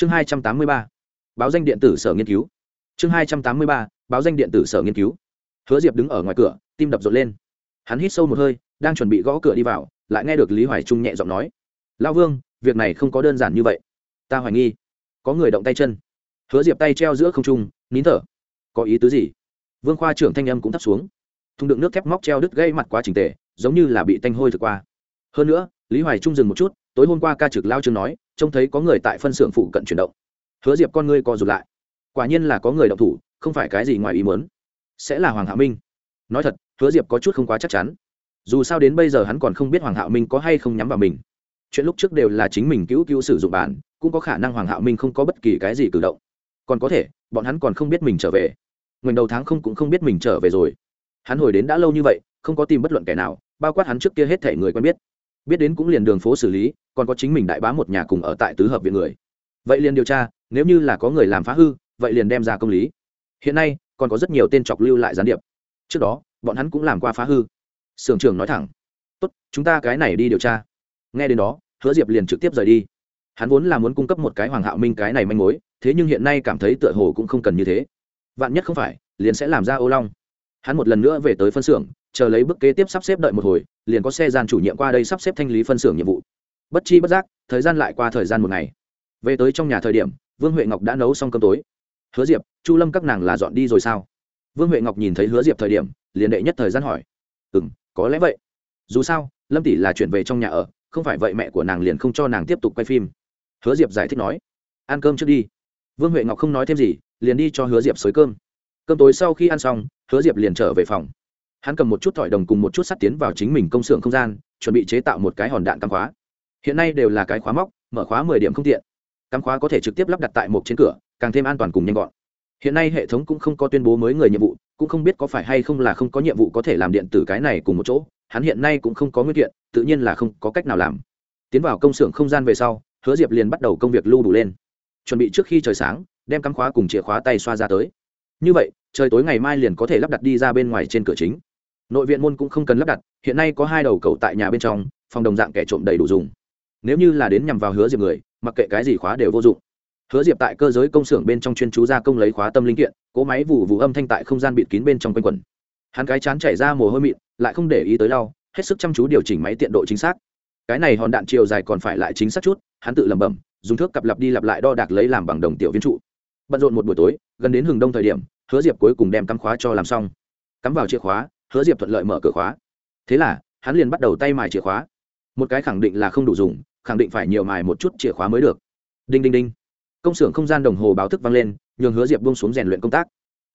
chương hai trăm tám mươi ba, báo danh điện tử sở nghiên cứu. Chương hai trăm tám mươi ba, báo danh điện tử sở nghiên cứu. Hứa diệp đứng ở ngoài cửa, tim đập rộn lên. Hắn hít sâu một hơi, đang chuẩn bị gõ cửa đi vào, lại nghe được lý hoài trung nhẹ giọng nói lao vương, việc này không có đơn giản như vậy. Ta hoài nghi, có người động tay chân. Hứa diệp tay treo giữa không trung, nín thở. Có ý tứ gì? Vương khoa trưởng thanh âm cũng thấp xuống. Thùng đựng nước thép móc treo đứt gây mặt quá trình tề, giống như là bị tanh hôi thực qua. Hơn nữa, lý hoài trung dừng một chút tối hôm qua ca trực lao chương nói, trông thấy có người tại phân xưởng phụ cận chuyển động. Hứa diệp con ngươi co rụt lại. Quả nhiên là có người động thủ, không phải cái gì ngoài ý muốn. Sẽ là hoàng hạ minh. Nói thật, hứa diệp có chút không quá chắc chắn. Dù sao đến bây giờ hắn còn không biết hoàng hạo minh có hay không nhắm vào mình. Chuyện lúc trước đều là chính mình cứu cứu sử dụng bản, cũng có khả năng hoàng hạo minh không có bất kỳ cái gì cử động. Còn có thể, bọn hắn còn không biết mình trở về. Ngoảnh đầu tháng không cũng không biết mình trở về rồi. Hắn hồi đến đã lâu như vậy, không có tìm bất luận kẻ nào, bao quát hắn trước kia hết thể người quen biết. Biết đến cũng liền đường phố xử lý còn có chính mình đại bá một nhà cùng ở tại tứ hợp viện người. Vậy liền điều tra, nếu như là có người làm phá hư, vậy liền đem ra công lý. Hiện nay, còn có rất nhiều tên chọc lưu lại gián điệp. Trước đó, bọn hắn cũng làm qua phá hư. Sưởng trưởng nói thẳng, tốt, chúng ta cái này đi điều tra. Nghe đến đó, hứa diệp liền trực tiếp rời đi. Hắn vốn là muốn cung cấp một cái hoàng hạo minh cái này manh mối, thế nhưng hiện nay cảm thấy tựa hồ cũng không cần như thế. Vạn nhất không phải, liền sẽ làm ra ô long. Hắn một lần nữa về tới phân xưởng, chờ lấy bước kế tiếp sắp xếp đợi một hồi, liền có xe gian chủ nhiệm qua đây sắp xếp thanh lý phân xưởng nhiệm vụ bất chi bất giác, thời gian lại qua thời gian một ngày. Về tới trong nhà thời điểm, vương huệ ngọc đã nấu xong cơm tối. Hứa diệp, chu lâm các nàng là dọn đi rồi sao? Vương huệ ngọc nhìn thấy hứa diệp thời điểm, liền đệ nhất thời gian hỏi. Ừ m có lẽ vậy. Dù sao, lâm tỷ là chuyển về trong nhà ở, không phải vậy mẹ của nàng liền không cho nàng tiếp tục quay phim. Hứa diệp giải thích nói. Ăn cơm trước đi. Vương huệ ngọc không nói thêm gì, liền đi cho hứa diệp xới cơm. Cơm tối sau khi ăn xong, hứa diệp liền trở về phòng. Hắn cầm một chút thỏi đồng cùng một chút sắt tiến vào chính mình công xưởng không gian, chuẩn bị chế tạo một cái hòn đạn cắm khóa hiện nay đều là cái khóa móc, mở khóa mười điểm không tiện. Cắm khóa có thể trực tiếp lắp đặt tại một trên cửa, càng thêm an toàn cùng nhanh gọn. Hiện nay hệ thống cũng không có tuyên bố mới người nhiệm vụ, cũng không biết có phải hay không là không có nhiệm vụ có thể làm điện tử cái này cùng một chỗ, hắn hiện nay cũng không có nguyên kiện, tự nhiên là không có cách nào làm. Tiến vào công xưởng không gian về sau, hứa diệp liền bắt đầu công việc lưu đủ lên. Chuẩn bị trước khi trời sáng, đem cắm khóa cùng chìa khóa tay xoa ra tới. Như vậy, trời tối ngày mai liền có thể lắp đặt đi ra bên ngoài trên cửa chính. Nội viện môn cũng không cần lắp đặt, hiện nay có hai đầu cầu tại nhà bên trong, phòng đồng dạng kẻ trộm đầy đủ dùng nếu như là đến nhằm vào hứa diệp người, mặc kệ cái gì khóa đều vô dụng. Hứa diệp tại cơ giới công xưởng bên trong chuyên chú gia công lấy khóa tâm linh kiện cỗ máy vụ vụ âm thanh tại không gian bịt kín bên trong quanh quần hắn cái chán chảy ra mồ hôi mịn, lại không để ý tới đau, hết sức chăm chú điều chỉnh máy tiện độ chính xác. Cái này hòn đạn chiều dài còn phải lại chính xác chút, hắn tự lẩm bẩm, dùng thước cặp lặp đi lặp lại đo đạc lấy làm bằng đồng tiểu viên trụ. Bận rộn một buổi tối, gần đến hừng đông thời điểm, hứa diệp cuối cùng đem cắm khóa cho làm xong. Cắm vào chìa khóa, hứa diệp thuận lợi mở cửa khóa. Thế là, hắn liền bắt đầu tay mài chìa khóa một cái khẳng định là không đủ dùng, khẳng định phải nhiều mài một chút chìa khóa mới được. Đinh đinh đinh. Công xưởng không gian đồng hồ báo thức vang lên, nhường hứa diệp buông xuống rèn luyện công tác.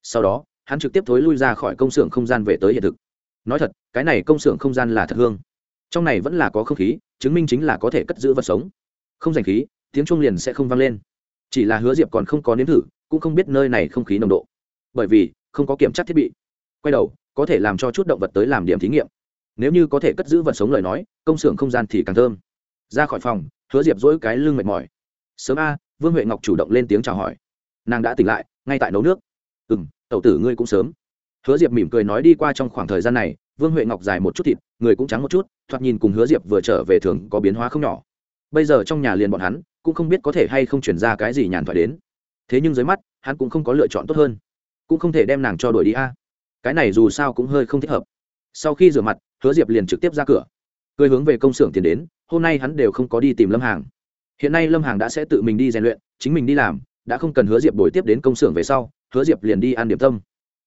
Sau đó, hắn trực tiếp thối lui ra khỏi công xưởng không gian về tới hiện thực. Nói thật, cái này công xưởng không gian là thật hương. Trong này vẫn là có không khí, chứng minh chính là có thể cất giữ vật sống. Không dành khí, tiếng chuông liền sẽ không vang lên. Chỉ là hứa diệp còn không có nếm thử, cũng không biết nơi này không khí nồng độ. Bởi vì, không có kiểm tra thiết bị. Quay đầu, có thể làm cho chút động vật tới làm điểm thí nghiệm nếu như có thể cất giữ vật sống lời nói, công xưởng không gian thì càng thơm. Ra khỏi phòng, hứa diệp dỗi cái lưng mệt mỏi. Sớm a, vương huệ ngọc chủ động lên tiếng chào hỏi. Nàng đã tỉnh lại, ngay tại nấu nước. Ừ m tẩu tử ngươi cũng sớm. Hứa diệp mỉm cười nói đi qua trong khoảng thời gian này, vương huệ ngọc dài một chút thịt, người cũng trắng một chút, thoạt nhìn cùng hứa diệp vừa trở về thường có biến hóa không nhỏ. Bây giờ trong nhà liền bọn hắn, cũng không biết có thể hay không chuyển ra cái gì nhàn thoại đến. Thế nhưng dưới mắt, hắn cũng không có lựa chọn tốt hơn. Cũng không thể đem nàng cho đuổi đi a. Cái này dù sao cũng hơi không thích hợp. Sau khi rửa mặt hứa diệp liền trực tiếp ra cửa. Cười hướng về công xưởng tiền đến, hôm nay hắn đều không có đi tìm lâm hàng. Hiện nay lâm hàng đã sẽ tự mình đi rèn luyện, chính mình đi làm, đã không cần hứa diệp đổi tiếp đến công xưởng về sau, hứa diệp liền đi ăn điểm tâm.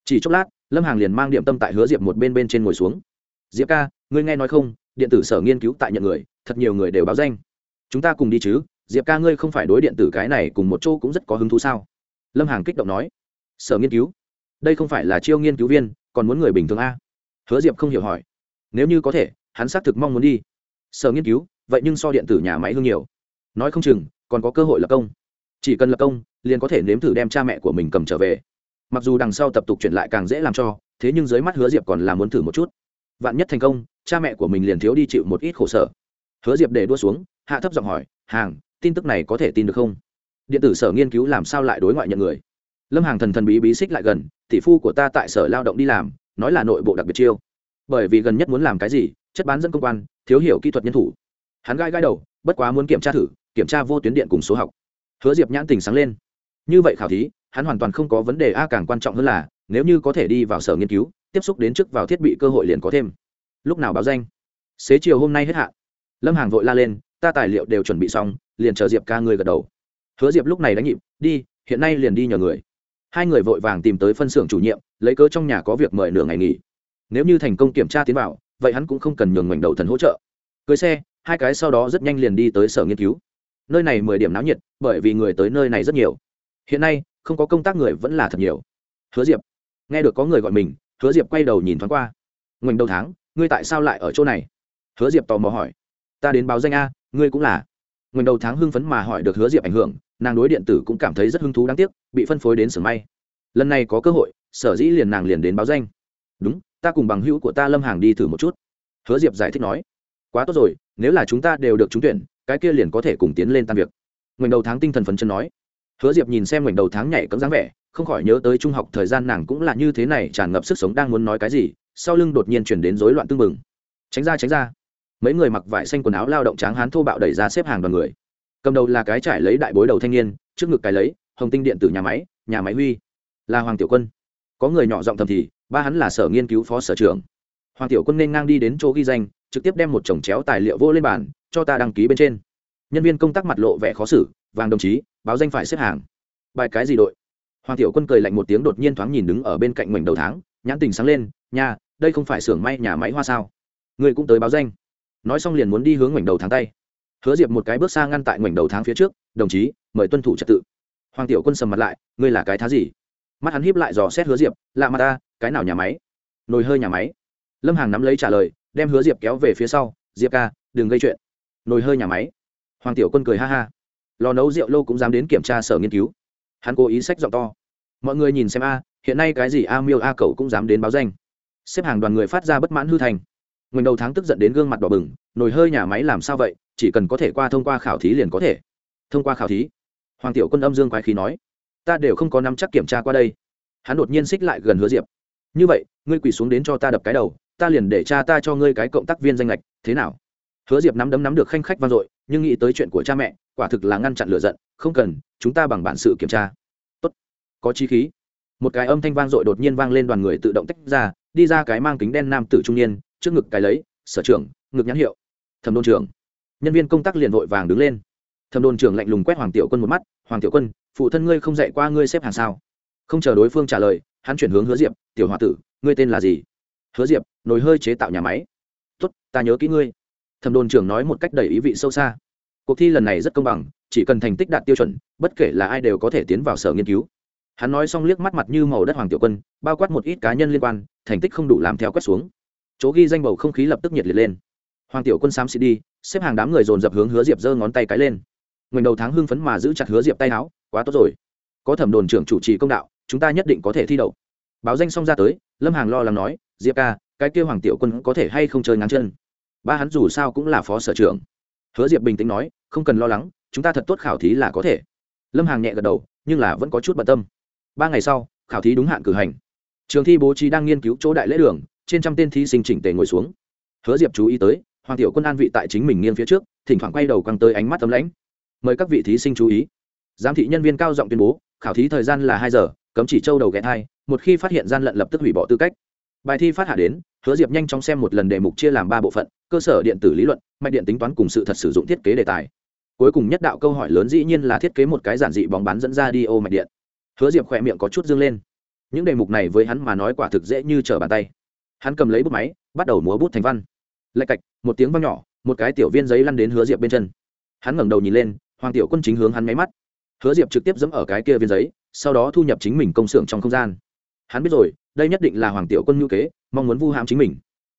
Chỉ chốc lát, lâm hàng liền mang điểm tâm tại hứa diệp một bên bên trên ngồi xuống. Diệp ca, ngươi nghe nói không, điện tử sở nghiên cứu tại nhận người, thật nhiều người đều báo danh. Chúng ta cùng đi chứ, diệp ca ngươi không phải đối điện tử cái này cùng một chỗ cũng rất có hứng thú sao? Lâm hàng kích động nói. Sở nghiên cứu? Đây không phải là chiêu nghiên cứu viên, còn muốn người bình thường a? Hứa diệp không hiểu hỏi nếu như có thể, hắn xác thực mong muốn đi. Sở nghiên cứu, vậy nhưng so điện tử nhà máy hương nhiều. Nói không chừng, còn có cơ hội lập công. Chỉ cần lập công, liền có thể nếm thử đem cha mẹ của mình cầm trở về. Mặc dù đằng sau tập tục chuyển lại càng dễ làm cho, thế nhưng dưới mắt hứa diệp còn là muốn thử một chút. Vạn nhất thành công, cha mẹ của mình liền thiếu đi chịu một ít khổ sở. Hứa diệp để đua xuống, hạ thấp giọng hỏi, hàng, tin tức này có thể tin được không? Điện tử sở nghiên cứu làm sao lại đối ngoại nhận người? Lâm hàng thần thần bí bí xích lại gần, tỷ phu của ta tại sở lao động đi làm, nói là nội bộ đặc biệt chiêu bởi vì gần nhất muốn làm cái gì, chất bán dẫn công quan, thiếu hiểu kỹ thuật nhân thủ. Hắn gai gai đầu, bất quá muốn kiểm tra thử, kiểm tra vô tuyến điện cùng số học. Hứa diệp nhãn tình sáng lên. Như vậy khảo thí, hắn hoàn toàn không có vấn đề a, càng quan trọng hơn là, nếu như có thể đi vào sở nghiên cứu, tiếp xúc đến trước vào thiết bị cơ hội liền có thêm. Lúc nào báo danh? Xế chiều hôm nay hết hạn. Lâm hàng vội la lên, ta tài liệu đều chuẩn bị xong, liền chờ diệp ca người gật đầu. Hứa diệp lúc này đánh nhịp, đi, hiện nay liền đi nhờ người. Hai người vội vàng tìm tới phân xưởng chủ nhiệm, lấy cớ trong nhà có việc mời nửa ngày nghỉ nếu như thành công kiểm tra tiến vào, vậy hắn cũng không cần nhường ngoảnh đầu thần hỗ trợ. Cưới xe, hai cái sau đó rất nhanh liền đi tới sở nghiên cứu. Nơi này mười điểm náo nhiệt, bởi vì người tới nơi này rất nhiều. Hiện nay, không có công tác người vẫn là thật nhiều. Hứa diệp. Nghe được có người gọi mình, hứa diệp quay đầu nhìn thoáng qua. Ngoảnh đầu tháng, ngươi tại sao lại ở chỗ này? Hứa diệp tò mò hỏi. Ta đến báo danh a, ngươi cũng là. Ngoảnh đầu tháng hưng phấn mà hỏi được hứa diệp ảnh hưởng, nàng đối điện tử cũng cảm thấy rất hứng thú đáng tiếc, bị phân phối đến sưởng may. Lần này có cơ hội, sở dĩ liền nàng liền đến báo danh. Đúng ta cùng bằng hữu của ta lâm hàng đi thử một chút. Hứa diệp giải thích nói. Quá tốt rồi, nếu là chúng ta đều được trúng tuyển, cái kia liền có thể cùng tiến lên tan việc. Ngoảnh đầu tháng tinh thần phấn chân nói. Hứa diệp nhìn xem ngoảnh đầu tháng nhảy cấm dáng vẻ, không khỏi nhớ tới trung học thời gian nàng cũng là như thế này tràn ngập sức sống đang muốn nói cái gì, sau lưng đột nhiên chuyển đến rối loạn tưng mừng tránh ra tránh ra. Mấy người mặc vải xanh quần áo lao động tráng hán thô bạo đẩy ra xếp hàng đoàn người. Cầm đầu là cái trải lấy đại bối đầu thanh niên, trước ngực cái lấy, hồng tinh điện tử nhà máy nhà máy huy. Là hoàng tiểu quân. Có người nhỏ giọng thầm thì ba hắn là sở nghiên cứu phó sở trưởng. Hoàng tiểu quân nên ngang đi đến chỗ ghi danh, trực tiếp đem một chồng chéo tài liệu vô lên bàn, cho ta đăng ký bên trên. Nhân viên công tác mặt lộ vẻ khó xử, vàng đồng chí, báo danh phải xếp hàng. Bài cái gì đội? Hoàng tiểu quân cười lạnh một tiếng đột nhiên thoáng nhìn đứng ở bên cạnh mảnh đầu tháng, nhãn tình sáng lên, nha, đây không phải xưởng may nhà máy hoa sao? Người cũng tới báo danh. Nói xong liền muốn đi hướng ngoảnh đầu tháng tay. Hứa diệp một cái bước xa ngăn tại ngoảnh đầu tháng phía trước, đồng chí, mời tuân thủ trật tự. Hoàng tiểu quân sầm mặt lại, ngươi là cái thá gì? Mắt hắn hiếp lại dò xét hứa diệp, lạ mặt ta cái nào nhà máy? Nồi hơi nhà máy. Lâm hàng nắm lấy trả lời, đem hứa diệp kéo về phía sau, diệp ca, đừng gây chuyện. Nồi hơi nhà máy. Hoàng tiểu quân cười ha ha. Lò nấu rượu lâu cũng dám đến kiểm tra sở nghiên cứu. Hắn cố ý sách giọng to. Mọi người nhìn xem a, hiện nay cái gì a miêu a cậu cũng dám đến báo danh. Xếp hàng đoàn người phát ra bất mãn hư thành. Ngừng đầu tháng tức giận đến gương mặt đỏ bừng, nồi hơi nhà máy làm sao vậy? Chỉ cần có thể qua thông qua khảo thí liền có thể. Thông qua khảo thí? Hoàng tiểu quân âm dương quái khí nói. Ta đều không có nắm chắc kiểm tra qua đây. Hắn đột nhiên xích lại gần hứa diệp như vậy, ngươi quỳ xuống đến cho ta đập cái đầu, ta liền để cha ta cho ngươi cái cộng tác viên danh lệch, thế nào? Hứa diệp nắm đấm nắm được khanh khách vang dội, nhưng nghĩ tới chuyện của cha mẹ, quả thực là ngăn chặn lựa giận, không cần, chúng ta bằng bản sự kiểm tra. Tốt. Có chi khí. Một cái âm thanh vang dội đột nhiên vang lên đoàn người tự động tách ra, đi ra cái mang kính đen nam tử trung niên, trước ngực cái lấy, sở trưởng, ngực nhãn hiệu. Thẩm đôn trưởng. Nhân viên công tác liền vội vàng đứng lên. Thẩm đôn trưởng lạnh lùng quét hoàng tiểu quân một mắt, hoàng tiểu quân, phụ thân ngươi không dạy qua ngươi xếp hàng sao? Không chờ đối phương trả lời hắn chuyển hướng hứa diệp, tiểu h o a tử, ngươi tên là gì? Hứa diệp, nồi hơi chế tạo nhà máy. Tuất ta nhớ kỹ ngươi. Thẩm đồn trưởng nói một cách đầy ý vị sâu xa. Cuộc thi lần này rất công bằng, chỉ cần thành tích đạt tiêu chuẩn, bất kể là ai đều có thể tiến vào sở nghiên cứu. Hắn nói xong liếc mắt mặt như màu đất hoàng tiểu quân, bao quát một ít cá nhân liên quan, thành tích không đủ làm theo quét xuống. Chỗ ghi danh bầu không khí lập tức nhiệt liệt lên. Hoàng tiểu quân xám xịt đi, xếp hàng đám người dồn dập hướng hứa diệp giơ ngón tay cái lên. Ngừng đầu tháng hưng phấn mà giữ chặt hứa diệp tay áo, quá tốt rồi. Có thẩm đồn trưởng chủ trì công đạo chúng ta nhất định có thể thi đậu. Báo danh xong ra tới, lâm hàng lo lắng nói, diệp ca, cái kêu hoàng tiểu quân có thể hay không chơi ngang chân? Ba hắn dù sao cũng là phó sở trưởng. Hứa diệp bình tĩnh nói, không cần lo lắng, chúng ta thật tốt khảo thí là có thể. Lâm hàng nhẹ gật đầu, nhưng là vẫn có chút bận tâm. Ba ngày sau, khảo thí đúng hạn cử hành. Trường thi bố trí đang nghiên cứu chỗ đại lễ đường, trên trăm tên thí sinh chỉnh tề ngồi xuống. Hứa diệp chú ý tới, hoàng tiểu quân an vị tại chính mình nghiêng phía trước, thỉnh thoảng quay đầu căng tới ánh mắt tấm lãnh. Mời các vị thí sinh chú ý. Giám thị nhân viên cao giọng tuyên bố, khảo thí thời gian là hai giờ cấm chỉ châu đầu ghé thai, một khi phát hiện gian lận lập tức hủy bỏ tư cách. Bài thi phát hạ đến, hứa diệp nhanh chóng xem một lần đề mục chia làm ba bộ phận, cơ sở điện tử lý luận, mạch điện tính toán cùng sự thật sử dụng thiết kế đề tài. Cuối cùng nhất đạo câu hỏi lớn dĩ nhiên là thiết kế một cái giản dị bóng bán dẫn ra đi ô mạch điện. Hứa diệp khỏe miệng có chút dương lên. Những đề mục này với hắn mà nói quả thực dễ như trở bàn tay. Hắn cầm lấy bút máy, bắt đầu múa bút thành văn. Lạch cạch, một tiếng văng nhỏ, một cái tiểu viên giấy lăn đến hứa diệp bên chân. Hắn ngẩng đầu nhìn lên, hoàng tiểu quân chính hướng hắn máy mắt. Hứa diệp trực tiếp dẫm ở cái kia viên giấy sau đó thu nhập chính mình công xưởng trong không gian. Hắn biết rồi, đây nhất định là hoàng tiểu quân ngữ kế, mong muốn vu hãm chính mình.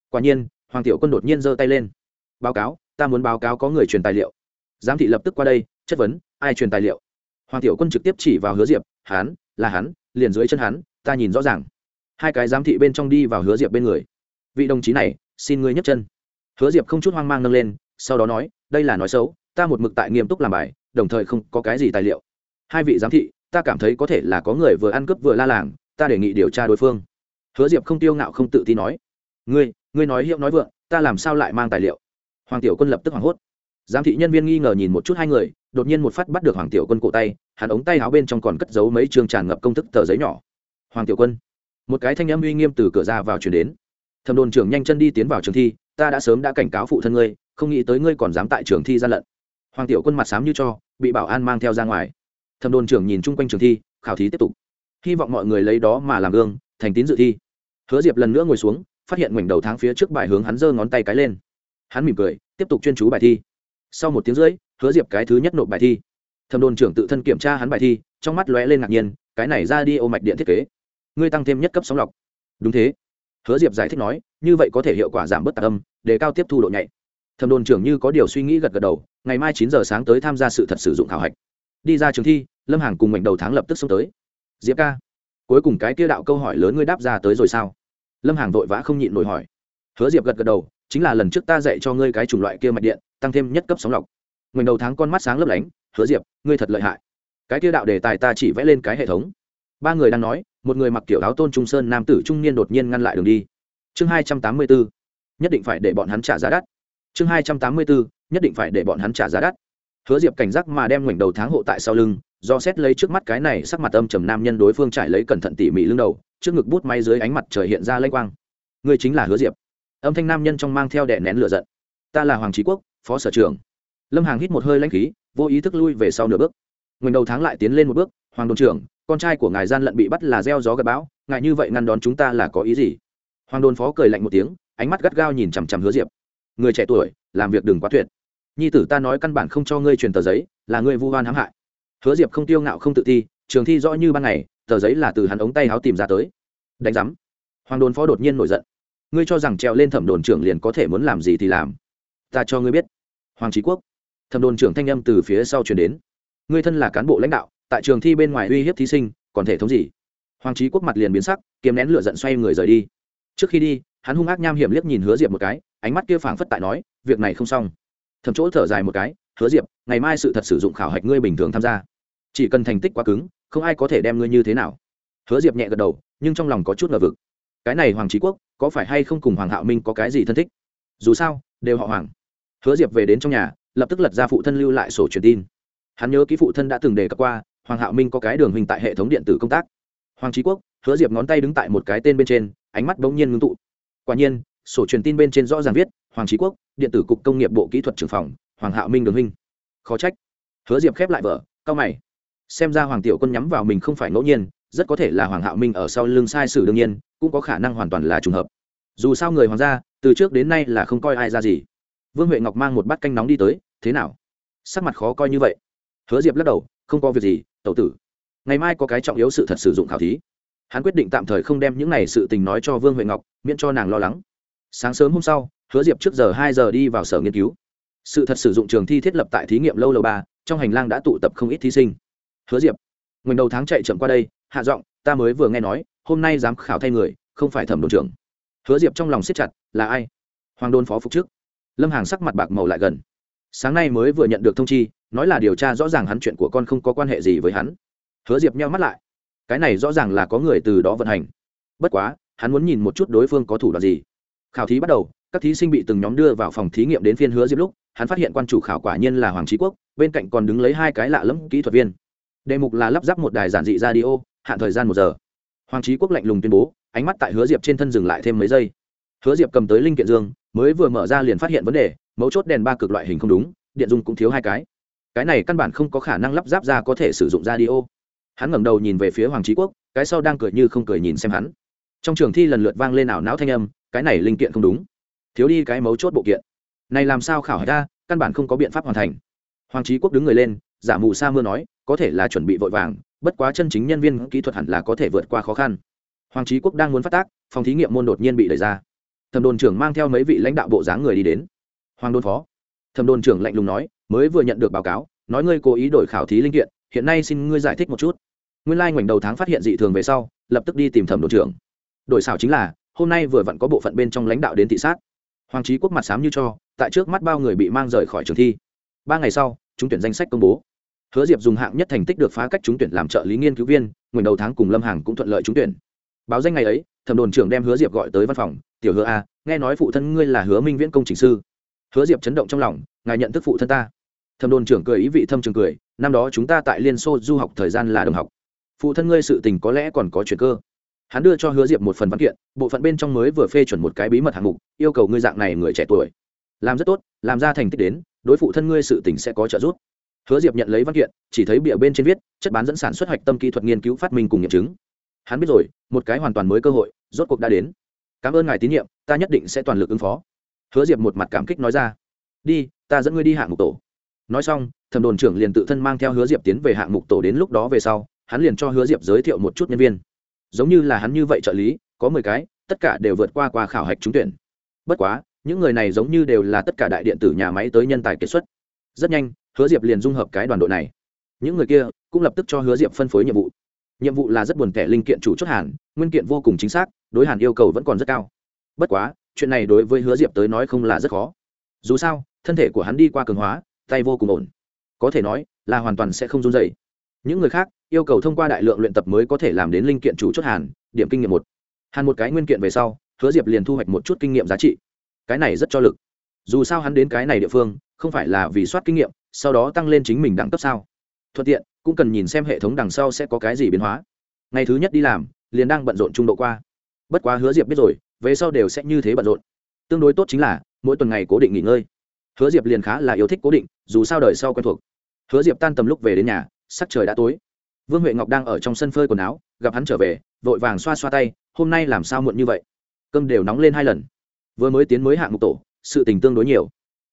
Quả nhiên, hoàng tiểu quân đột nhiên giơ tay lên. Báo cáo, ta muốn báo cáo có người truyền tài liệu. Giám thị lập tức qua đây, chất vấn, ai truyền tài liệu? Hoàng tiểu quân trực tiếp chỉ vào hứa diệp, hắn, là hắn, liền dưới chân hắn, ta nhìn rõ ràng. Hai cái giám thị bên trong đi vào hứa diệp bên người. Vị đồng chí này, xin ngươi nhấc chân. Hứa diệp không chút hoang mang nâng lên, sau đó nói, đây là nói xấu, ta một mực tại nghiêm túc làm bài, đồng thời không có cái gì tài liệu. Hai vị giám thị ta cảm thấy có thể là có người vừa ăn cướp vừa la làng, ta đề nghị điều tra đối phương. Hứa diệp không tiêu ngạo không tự tin nói. Ngươi ngươi nói hiệu nói vượng, ta làm sao lại mang tài liệu? Hoàng tiểu quân lập tức hoảng hốt. Giám thị nhân viên nghi ngờ nhìn một chút hai người, đột nhiên một phát bắt được hoàng tiểu quân cổ tay, hắn ống tay áo bên trong còn cất giấu mấy chương tràn ngập công thức tờ giấy nhỏ. Hoàng tiểu quân. Một cái thanh âm uy nghiêm từ cửa ra vào chuyển đến. Thẩm đồn trưởng nhanh chân đi tiến vào trường thi, ta đã sớm đã cảnh cáo phụ thân ngươi, không nghĩ tới ngươi còn dám tại trường thi gian lận. Hoàng tiểu quân mặt sám như cho, bị bảo an mang theo ra ngoài thẩm đồn trưởng nhìn chung quanh trường thi, khảo thí tiếp tục. Hy vọng mọi người lấy đó mà làm gương, thành tín dự thi. Hứa diệp lần nữa ngồi xuống, phát hiện ngoảnh đầu tháng phía trước bài hướng hắn giơ ngón tay cái lên. Hắn mỉm cười, tiếp tục chuyên chú bài thi. Sau một tiếng rưỡi, hứa diệp cái thứ nhất nộp bài thi. Thẩm đồn trưởng tự thân kiểm tra hắn bài thi, trong mắt lóe lên ngạc nhiên, cái này ra đi ô mạch điện thiết kế. Ngươi tăng thêm nhất cấp sóng lọc. Đúng thế. Hứa diệp giải thích nói, như vậy có thể hiệu quả giảm bớt tạc âm, đề cao tiếp thu độ nhạy. Thẩm đồn trưởng như có điều suy nghĩ gật gật đầu, ngày mai chín giờ sáng tới tham gia sự thật sử dụng khảo hạch. Đi ra trường thi lâm hàng cùng mảnh đầu tháng lập tức xông tới. Diệp ca, cuối cùng cái kia đạo câu hỏi lớn ngươi đáp ra tới rồi sao? Lâm hàng vội vã không nhịn nổi hỏi. Hứa diệp gật gật đầu, chính là lần trước ta dạy cho ngươi cái chủng loại kia mạch điện, tăng thêm nhất cấp sóng lọc. Mảnh đầu tháng con mắt sáng lấp lánh, hứa diệp, ngươi thật lợi hại. Cái kia đạo đề tài ta chỉ vẽ lên cái hệ thống. Ba người đang nói, một người mặc kiểu áo tôn trung sơn nam tử trung niên đột nhiên ngăn lại đường đi. Chương hai trăm tám mươi bốn nhất định phải để bọn hắn trả giá đắt. Chương hai trăm tám mươi bốn nhất định phải để bọn hắn trả giá đắt. Hứa diệp cảnh giác mà đem ngoảnh đầu tháng hộ tại sau lưng do xét lấy trước mắt cái này sắc mặt âm trầm nam nhân đối phương trải lấy cẩn thận tỉ mỉ lưng đầu, trước ngực bút may dưới ánh mặt trời hiện ra lênh quang. Người chính là hứa diệp. Âm thanh nam nhân trong mang theo đè nén lửa giận. Ta là hoàng trí quốc, phó sở trưởng. Lâm hàng hít một hơi lãnh khí, vô ý thức lui về sau nửa bước. Ngoảnh đầu tháng lại tiến lên một bước, hoàng đồn trưởng, con trai của ngài gian lận bị bắt là gieo gió gặp bão, ngài như vậy ngăn đón chúng ta là có ý gì? Hoàng đồn phó cười lạnh một tiếng, ánh mắt gắt gao nhìn chằm chằm hứa diệp. Người trẻ tuổi, làm việc đừng quá tuyệt. Nhi tử ta nói căn bản không cho ngươi truyền tờ giấy, là ngươi vu oan hãm hại hứa diệp không tiêu ngạo không tự ti trường thi rõ như ban ngày, tờ giấy là từ hắn ống tay áo tìm ra tới. Đánh giám. Hoàng đồn phó đột nhiên nổi giận. Ngươi cho rằng trèo lên thẩm đồn trưởng liền có thể muốn làm gì thì làm. Ta cho ngươi biết. Hoàng trí quốc. Thẩm đồn trưởng thanh âm từ phía sau chuyển đến. Ngươi thân là cán bộ lãnh đạo, tại trường thi bên ngoài uy hiếp thí sinh, còn thể thống gì? Hoàng trí quốc mặt liền biến sắc kiếm nén lửa giận xoay người rời đi. Trước khi đi, hắn hung ác nham hiểm liếc nhìn hứa diệp một cái, ánh mắt kia phảng phất tại nói, việc này không xong. Thầm chỗ thở dài một cái, hứa diệp, ngày mai sự thật sử dụng khảo hạch ngươi bình thường tham gia chỉ cần thành tích quá cứng, không ai có thể đem ngươi như thế nào. Hứa diệp nhẹ gật đầu, nhưng trong lòng có chút ngờ vực. Cái này hoàng trí quốc, có phải hay không cùng hoàng hạo minh có cái gì thân thích? Dù sao, đều họ hoàng. Hứa diệp về đến trong nhà, lập tức lật ra phụ thân lưu lại sổ truyền tin. Hắn nhớ ký phụ thân đã từng đề cập qua, hoàng hạo minh có cái đường hình tại hệ thống điện tử công tác. Hoàng trí quốc, hứa diệp ngón tay đứng tại một cái tên bên trên, ánh mắt bỗng nhiên ngưng tụ. Quả nhiên, sổ truyền tin bên trên rõ ràng viết, hoàng trí quốc, điện tử cục công nghiệp bộ kỹ thuật trưởng phòng, hoàng hạo minh đường hình. Khó trách. Hứa diệp khép lại vở cao mày xem ra hoàng tiểu quân nhắm vào mình không phải ngẫu nhiên, rất có thể là hoàng hạo minh ở sau lưng sai sử đương nhiên, cũng có khả năng hoàn toàn là trùng hợp. Dù sao người hoàng gia, từ trước đến nay là không coi ai ra gì. Vương huệ ngọc mang một bát canh nóng đi tới, thế nào? Sắc mặt khó coi như vậy. Hứa diệp lắc đầu, không có việc gì, tẩu tử. Ngày mai có cái trọng yếu sự thật sử dụng khảo thí. Hắn quyết định tạm thời không đem những này sự tình nói cho vương huệ ngọc, miễn cho nàng lo lắng. Sáng sớm hôm sau, hứa diệp trước giờ hai giờ đi vào sở nghiên cứu. Sự thật sử dụng trường thi thiết lập tại thí nghiệm lâu lâu ba, trong hành lang đã tụ tập không ít thí sinh hứa diệp mình đầu tháng chạy chậm qua đây, hạ giọng, ta mới vừa nghe nói, hôm nay dám khảo thay người, không phải thẩm đồn trưởng. Hứa diệp trong lòng siết chặt, là ai? Hoàng đôn phó phục trước. Lâm hàng sắc mặt bạc màu lại gần. Sáng nay mới vừa nhận được thông chi, nói là điều tra rõ ràng hắn chuyện của con không có quan hệ gì với hắn. Hứa diệp nheo mắt lại. Cái này rõ ràng là có người từ đó vận hành. Bất quá, hắn muốn nhìn một chút đối phương có thủ đoạn gì. Khảo thí bắt đầu, các thí sinh bị từng nhóm đưa vào phòng thí nghiệm đến phiên hứa diệp lúc, hắn phát hiện quan chủ khảo quả nhiên là hoàng trí quốc, bên cạnh còn đứng lấy hai cái lạ lẫm kỹ thuật viên đề mục là lắp ráp một đài giản dị radio, hạn thời gian một giờ. Hoàng trí quốc lạnh lùng tuyên bố ánh mắt tại hứa diệp trên thân dừng lại thêm mấy giây. Hứa diệp cầm tới linh kiện dương mới vừa mở ra liền phát hiện vấn đề mấu chốt đèn ba cực loại hình không đúng điện dung cũng thiếu hai cái. Cái này căn bản không có khả năng lắp ráp ra có thể sử dụng radio. Hắn ngẩng đầu nhìn về phía hoàng trí quốc cái sau đang cười như không cười nhìn xem hắn. Trong trường thi lần lượt vang lên ảo não thanh âm cái này linh kiện không đúng. Thiếu đi cái mấu chốt bộ kiện. Này làm sao khảo hạch ra căn bản không có biện pháp hoàn thành. Hoàng trí quốc đứng người lên giả mù sa mưa nói có thể là chuẩn bị vội vàng, bất quá chân chính nhân viên kỹ thuật hẳn là có thể vượt qua khó khăn. Hoàng trí quốc đang muốn phát tác, phòng thí nghiệm môn đột nhiên bị đẩy ra. Thẩm đồn trưởng mang theo mấy vị lãnh đạo bộ dáng người đi đến. Hoàng đôn phó. Thẩm đồn trưởng lạnh lùng nói, mới vừa nhận được báo cáo, nói ngươi cố ý đổi khảo thí linh kiện, hiện nay xin ngươi giải thích một chút. Nguyên lai đầu tháng phát hiện dị thường về sau, lập tức đi tìm thẩm đồn trưởng. Đổi xảo chính là, hôm nay vừa vặn có bộ phận bên trong lãnh đạo đến thị sát. Hoàng trí quốc mặt sám như cho, tại trước mắt bao người bị mang rời khỏi trường thi. Ba ngày sau, chúng tuyển danh sách công bố hứa diệp dùng hạng nhất thành tích được phá cách trúng tuyển làm trợ lý nghiên cứu viên, ngoảnh đầu tháng cùng lâm hàng cũng thuận lợi trúng tuyển. Báo danh ngày ấy, thẩm đồn trưởng đem hứa diệp gọi tới văn phòng, tiểu hứa a nghe nói phụ thân ngươi là hứa minh viễn công trình sư. Hứa diệp chấn động trong lòng, ngài nhận thức phụ thân ta. Thẩm đồn trưởng cười ý vị thâm trường cười, năm đó chúng ta tại liên xô du học thời gian là đồng học. Phụ thân ngươi sự tình có lẽ còn có chuyện cơ. Hắn đưa cho hứa diệp một phần văn kiện, bộ phận bên trong mới vừa phê chuẩn một cái bí mật hạng mục, yêu cầu ngươi dạng này người trẻ tuổi. Làm rất tốt, làm ra thành tích đến, đối phụ thân ngươi sự tình sẽ có trợ giúp hứa diệp nhận lấy văn kiện, chỉ thấy bìa bên trên viết, chất bán dẫn sản xuất hoạch tâm kỹ thuật nghiên cứu phát minh cùng nghiệm chứng. Hắn biết rồi, một cái hoàn toàn mới cơ hội, rốt cuộc đã đến. Cảm ơn ngài tín nhiệm, ta nhất định sẽ toàn lực ứng phó. Hứa diệp một mặt cảm kích nói ra. Đi, ta dẫn ngươi đi hạng mục tổ. Nói xong, thẩm đồn trưởng liền tự thân mang theo hứa diệp tiến về hạng mục tổ đến lúc đó về sau, hắn liền cho hứa diệp giới thiệu một chút nhân viên. Giống như là hắn như vậy trợ lý, có mười cái, tất cả đều vượt qua qua khảo hạch trúng tuyển. Bất quá, những người này giống như đều là tất cả đại điện tử nhà máy tới nhân tài kiệt xuất. Rất nhanh hứa diệp liền dung hợp cái đoàn đội này. Những người kia cũng lập tức cho hứa diệp phân phối nhiệm vụ. Nhiệm vụ là rất buồn tẻ linh kiện chủ chốt hàn, nguyên kiện vô cùng chính xác, đối hàn yêu cầu vẫn còn rất cao. Bất quá, chuyện này đối với hứa diệp tới nói không là rất khó. Dù sao, thân thể của hắn đi qua cường hóa, tay vô cùng ổn. Có thể nói là hoàn toàn sẽ không run dày những người khác yêu cầu thông qua đại lượng luyện tập mới có thể làm đến linh kiện chủ chốt hàn, điểm kinh nghiệm một. Hàn một cái nguyên kiện về sau, hứa diệp liền thu hoạch một chút kinh nghiệm giá trị. Cái này rất cho lực dù sao hắn đến cái này địa phương, không phải là vì soát kinh nghiệm, sau đó tăng lên chính mình đẳng cấp sao? Thuận tiện, cũng cần nhìn xem hệ thống đằng sau sẽ có cái gì biến hóa. Ngày thứ nhất đi làm, liền đang bận rộn trung độ qua. Bất quá hứa diệp biết rồi, về sau đều sẽ như thế bận rộn. Tương đối tốt chính là, mỗi tuần ngày cố định nghỉ ngơi. Hứa diệp liền khá là yêu thích cố định, dù sao đời sau quen thuộc. Hứa diệp tan tầm lúc về đến nhà, sắc trời đã tối. Vương huệ ngọc đang ở trong sân phơi quần áo, gặp hắn trở về, vội vàng xoa xoa tay, hôm nay làm sao muộn như vậy? Cơm đều nóng lên hai lần. Vừa mới tiến mới hạng mục tổ sự tình tương đối nhiều.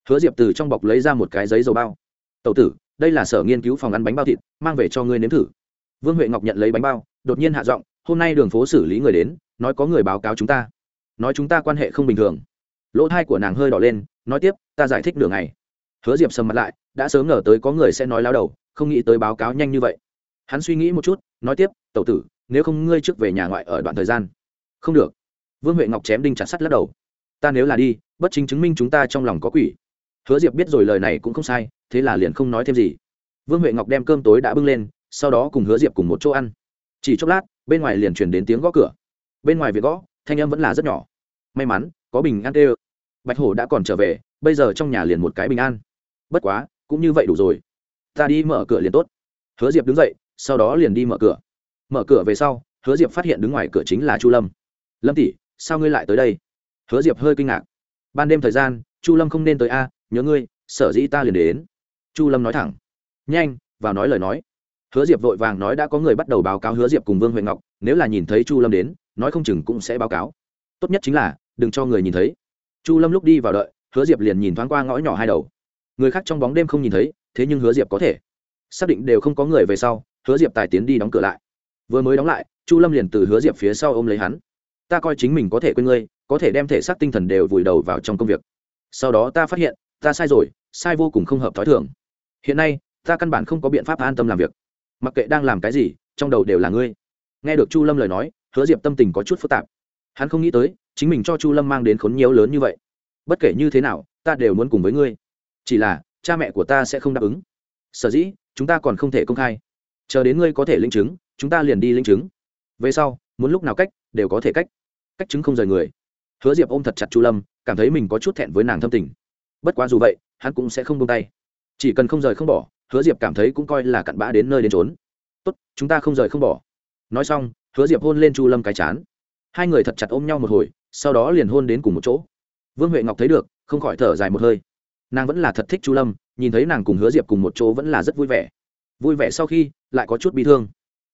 Hứa diệp từ trong bọc lấy ra một cái giấy dầu bao. Tậu tử, đây là sở nghiên cứu phòng ăn bánh bao thịt, mang về cho ngươi nếm thử. Vương huệ ngọc nhận lấy bánh bao, đột nhiên hạ giọng, hôm nay đường phố xử lý người đến, nói có người báo cáo chúng ta. Nói chúng ta quan hệ không bình thường. Lỗ thai của nàng hơi đỏ lên, nói tiếp, ta giải thích đường này. hứa diệp sầm mặt lại, đã sớm ngờ tới có người sẽ nói lao đầu, không nghĩ tới báo cáo nhanh như vậy. Hắn suy nghĩ một chút, nói tiếp, tẩu tử, nếu không ngươi trước về nhà ngoại ở đoạn thời gian. Không được. Vương huệ ngọc chém đinh chặt sắt lắc đầu ta nếu là đi, bất chính chứng minh chúng ta trong lòng có quỷ. Hứa diệp biết rồi lời này cũng không sai, thế là liền không nói thêm gì. Vương huệ ngọc đem cơm tối đã bưng lên, sau đó cùng hứa diệp cùng một chỗ ăn. Chỉ chốc lát, bên ngoài liền truyền đến tiếng gõ cửa. Bên ngoài việc gõ, thanh âm vẫn là rất nhỏ. May mắn, có bình an tê bạch hổ đã còn trở về, bây giờ trong nhà liền một cái bình an bất quá, cũng như vậy đủ rồi. Ta đi mở cửa liền tốt. Hứa diệp đứng dậy, sau đó liền đi mở cửa. Mở cửa về sau, hứa diệp phát hiện đứng ngoài cửa chính là chu lâm. Lâm tỷ, sao ngươi lại tới đây? Hứa diệp hơi kinh ngạc. Ban đêm thời gian, chu lâm không nên tới a, nhớ ngươi, sở dĩ ta liền đến. Chu lâm nói thẳng. Nhanh, vào nói lời nói. Hứa diệp vội vàng nói đã có người bắt đầu báo cáo hứa diệp cùng vương huệ ngọc, nếu là nhìn thấy chu lâm đến, nói không chừng cũng sẽ báo cáo. Tốt nhất chính là, đừng cho người nhìn thấy. Chu lâm lúc đi vào đợi, hứa diệp liền nhìn thoáng qua ngõ nhỏ hai đầu. Người khác trong bóng đêm không nhìn thấy, thế nhưng hứa diệp có thể. Xác định đều không có người về sau, hứa diệp tài tiến đi đóng cửa lại. Vừa mới đóng lại, chu lâm liền từ hứa diệp phía sau ôm lấy hắn ta coi chính mình có thể quên ngươi, có thể đem thể xác tinh thần đều vùi đầu vào trong công việc. Sau đó ta phát hiện, ta sai rồi, sai vô cùng không hợp t h ó i thường. Hiện nay, ta căn bản không có biện pháp an tâm làm việc. Mặc kệ đang làm cái gì, trong đầu đều là ngươi. Nghe được chu lâm lời nói, hứa diệp tâm tình có chút phức tạp. Hắn không nghĩ tới, chính mình cho chu lâm mang đến khốn nhiều lớn như vậy. Bất kể như thế nào, ta đều muốn cùng với ngươi. Chỉ là, cha mẹ của ta sẽ không đáp ứng. Sở dĩ, chúng ta còn không thể công khai. Chờ đến ngươi có thể linh chứng, chúng ta liền đi linh chứng. Về sau, muốn lúc nào cách, đều có thể cách cách chứng không rời người. Hứa diệp ôm thật chặt chu lâm, cảm thấy mình có chút thẹn với nàng thâm tình. Bất quá dù vậy, hắn cũng sẽ không buông tay. Chỉ cần không rời không bỏ, hứa diệp cảm thấy cũng coi là cặn bã đến nơi đến trốn tốt, chúng ta không rời không bỏ. Nói xong, hứa diệp hôn lên chu lâm cái chán. Hai người thật chặt ôm nhau một hồi, sau đó liền hôn đến cùng một chỗ. Vương huệ ngọc thấy được, không khỏi thở dài một hơi. Nàng vẫn là thật thích chu lâm, nhìn thấy nàng cùng hứa diệp cùng một chỗ vẫn là rất vui vẻ. Vui vẻ sau khi, lại có chút bi thương.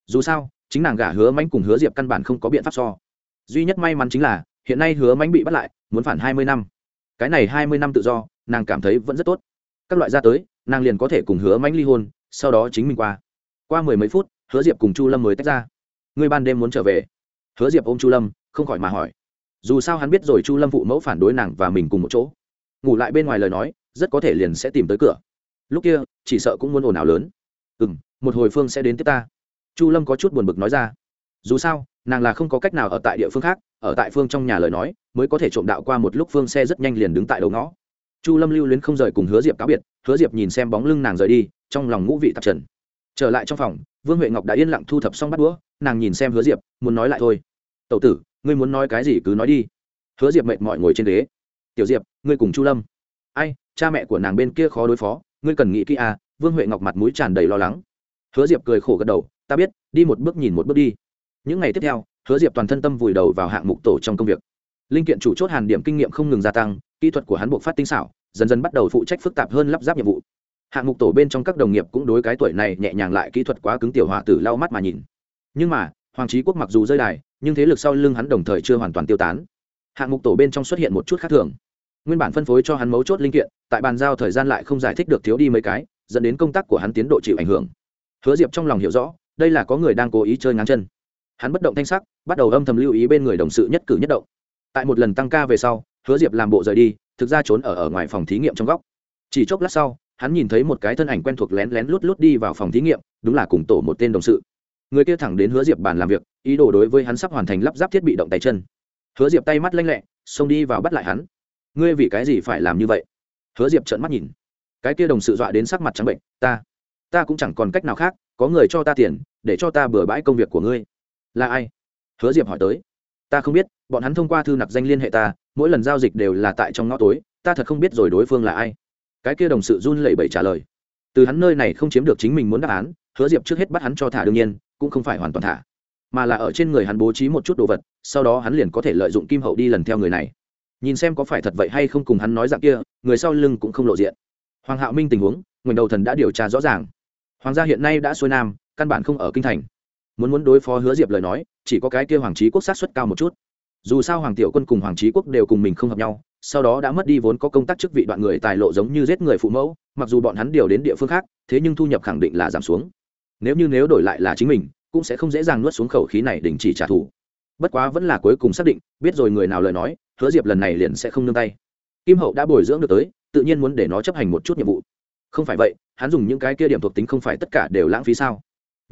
Dù sao, chính nàng gả hứa mánh cùng hứa diệp căn bản không có biện pháp so duy nhất may mắn chính là, hiện nay hứa mánh bị bắt lại, muốn phản hai mươi năm. Cái này hai mươi năm tự do, nàng cảm thấy vẫn rất tốt. Các loại ra tới, nàng liền có thể cùng hứa mánh ly hôn, sau đó chính mình qua. Qua mười mấy phút, hứa diệp cùng chu lâm mới tách ra. Ngươi ban đêm muốn trở về. Hứa diệp ôm chu lâm, không khỏi mà hỏi. Dù sao hắn biết rồi chu lâm phụ mẫu phản đối nàng và mình cùng một chỗ. Ngủ lại bên ngoài lời nói, rất có thể liền sẽ tìm tới cửa. Lúc kia, chỉ sợ cũng muốn ồn ào lớn. Ừ m một hồi phương sẽ đến tiếp ta. Chu lâm có chút buồn bực nói ra dù sao, nàng là không có cách nào ở tại địa phương khác, ở tại phương trong nhà lời nói, mới có thể trộm đạo qua một lúc phương xe rất nhanh liền đứng tại đầu ngõ. Chu lâm lưu luyến không rời cùng hứa diệp cáo biệt, hứa diệp nhìn xem bóng lưng nàng rời đi, trong lòng ngũ vị tạp trần. Trở lại trong phòng, vương huệ ngọc đã yên lặng thu thập xong bắt đũa, nàng nhìn xem hứa diệp, muốn nói lại thôi. Tậu tử, ngươi muốn nói cái gì cứ nói đi. Hứa diệp mệt mỏi ngồi trên ghế. Tiểu diệp, ngươi cùng chu lâm. Ai, cha mẹ của nàng bên kia khó đối phó, ngươi cần nghĩ kỹ à. Vương huệ ngọc mặt mũi tràn đầy lo lắng. Hứa diệp cười khổ gật đầu, ta biết, đi một bước nhìn một bước đi những ngày tiếp theo, hứa diệp toàn thân tâm vùi đầu vào hạng mục tổ trong công việc. Linh kiện chủ chốt hàn điểm kinh nghiệm không ngừng gia tăng, kỹ thuật của hắn buộc phát tinh xảo, dần dần bắt đầu phụ trách phức tạp hơn lắp ráp nhiệm vụ. Hạng mục tổ bên trong các đồng nghiệp cũng đối cái tuổi này nhẹ nhàng lại kỹ thuật quá cứng tiểu hòa tử lau mắt mà nhìn. Nhưng mà, hoàng trí quốc mặc dù rơi đài, nhưng thế lực sau lưng hắn đồng thời chưa hoàn toàn tiêu tán. Hạng mục tổ bên trong xuất hiện một chút khác thường. Nguyên bản phân phối cho hắn mấu chốt linh kiện, tại bàn giao thời gian lại không giải thích được thiếu đi mấy cái, dẫn đến công tác của hắn tiến độ chịu ảnh hưởng. Hứa diệp trong lòng hiểu rõ, đây là có người đang cố ý chơi ngang chân hắn bất động thanh sắc, bắt đầu âm thầm lưu ý bên người đồng sự nhất cử nhất động. Tại một lần tăng ca về sau, hứa diệp làm bộ rời đi, thực ra trốn ở ở ngoài phòng thí nghiệm trong góc. Chỉ chốc lát sau, hắn nhìn thấy một cái thân ảnh quen thuộc lén lén lút lút đi vào phòng thí nghiệm, đúng là cùng tổ một tên đồng sự. Người kia thẳng đến hứa diệp bàn làm việc, ý đồ đối với hắn sắp hoàn thành lắp ráp thiết bị động tay chân. Hứa diệp tay mắt lanh lẹ, xông đi vào bắt lại hắn. Ngươi vì cái gì phải làm như vậy? Hứa diệp trợn mắt nhìn. Cái kia đồng sự dọa đến sắc mặt trắng bệnh, ta ta cũng chẳng còn cách nào khác, có người cho ta tiền, để cho ta bừa bãi công việc của ngươi là ai? Hứa diệp hỏi tới. Ta không biết, bọn hắn thông qua thư nặc danh liên hệ ta, mỗi lần giao dịch đều là tại trong ngõ tối, ta thật không biết rồi đối phương là ai. Cái kia đồng sự run lẩy bẩy trả lời. Từ hắn nơi này không chiếm được chính mình muốn đáp án, hứa diệp trước hết bắt hắn cho thả đương nhiên, cũng không phải hoàn toàn thả, mà là ở trên người hắn bố trí một chút đồ vật, sau đó hắn liền có thể lợi dụng kim hậu đi lần theo người này. Nhìn xem có phải thật vậy hay không cùng hắn nói dạng kia, người sau lưng cũng không lộ diện. Hoàng hạo minh tình huống nguyền đầu thần đã điều tra rõ ràng. Hoàng gia hiện nay đã xuôi nam, căn bản không ở kinh thành muốn muốn đối phó hứa diệp lời nói, chỉ có cái kia hoàng trí quốc sát xuất cao một chút. Dù sao hoàng tiểu quân cùng hoàng trí quốc đều cùng mình không hợp nhau, sau đó đã mất đi vốn có công tác chức vị đoạn người tài lộ giống như giết người phụ mẫu, mặc dù bọn hắn điều đến địa phương khác, thế nhưng thu nhập khẳng định là giảm xuống. Nếu như nếu đổi lại là chính mình, cũng sẽ không dễ dàng nuốt xuống khẩu khí này đình chỉ trả thù. Bất quá vẫn là cuối cùng xác định, biết rồi người nào lời nói, hứa diệp lần này liền sẽ không nương tay. Kim hậu đã bồi dưỡng được tới, tự nhiên muốn để nó chấp hành một chút nhiệm vụ. Không phải vậy, hắn dùng những cái kia điểm thuộc tính không phải tất cả đều lãng phí sao?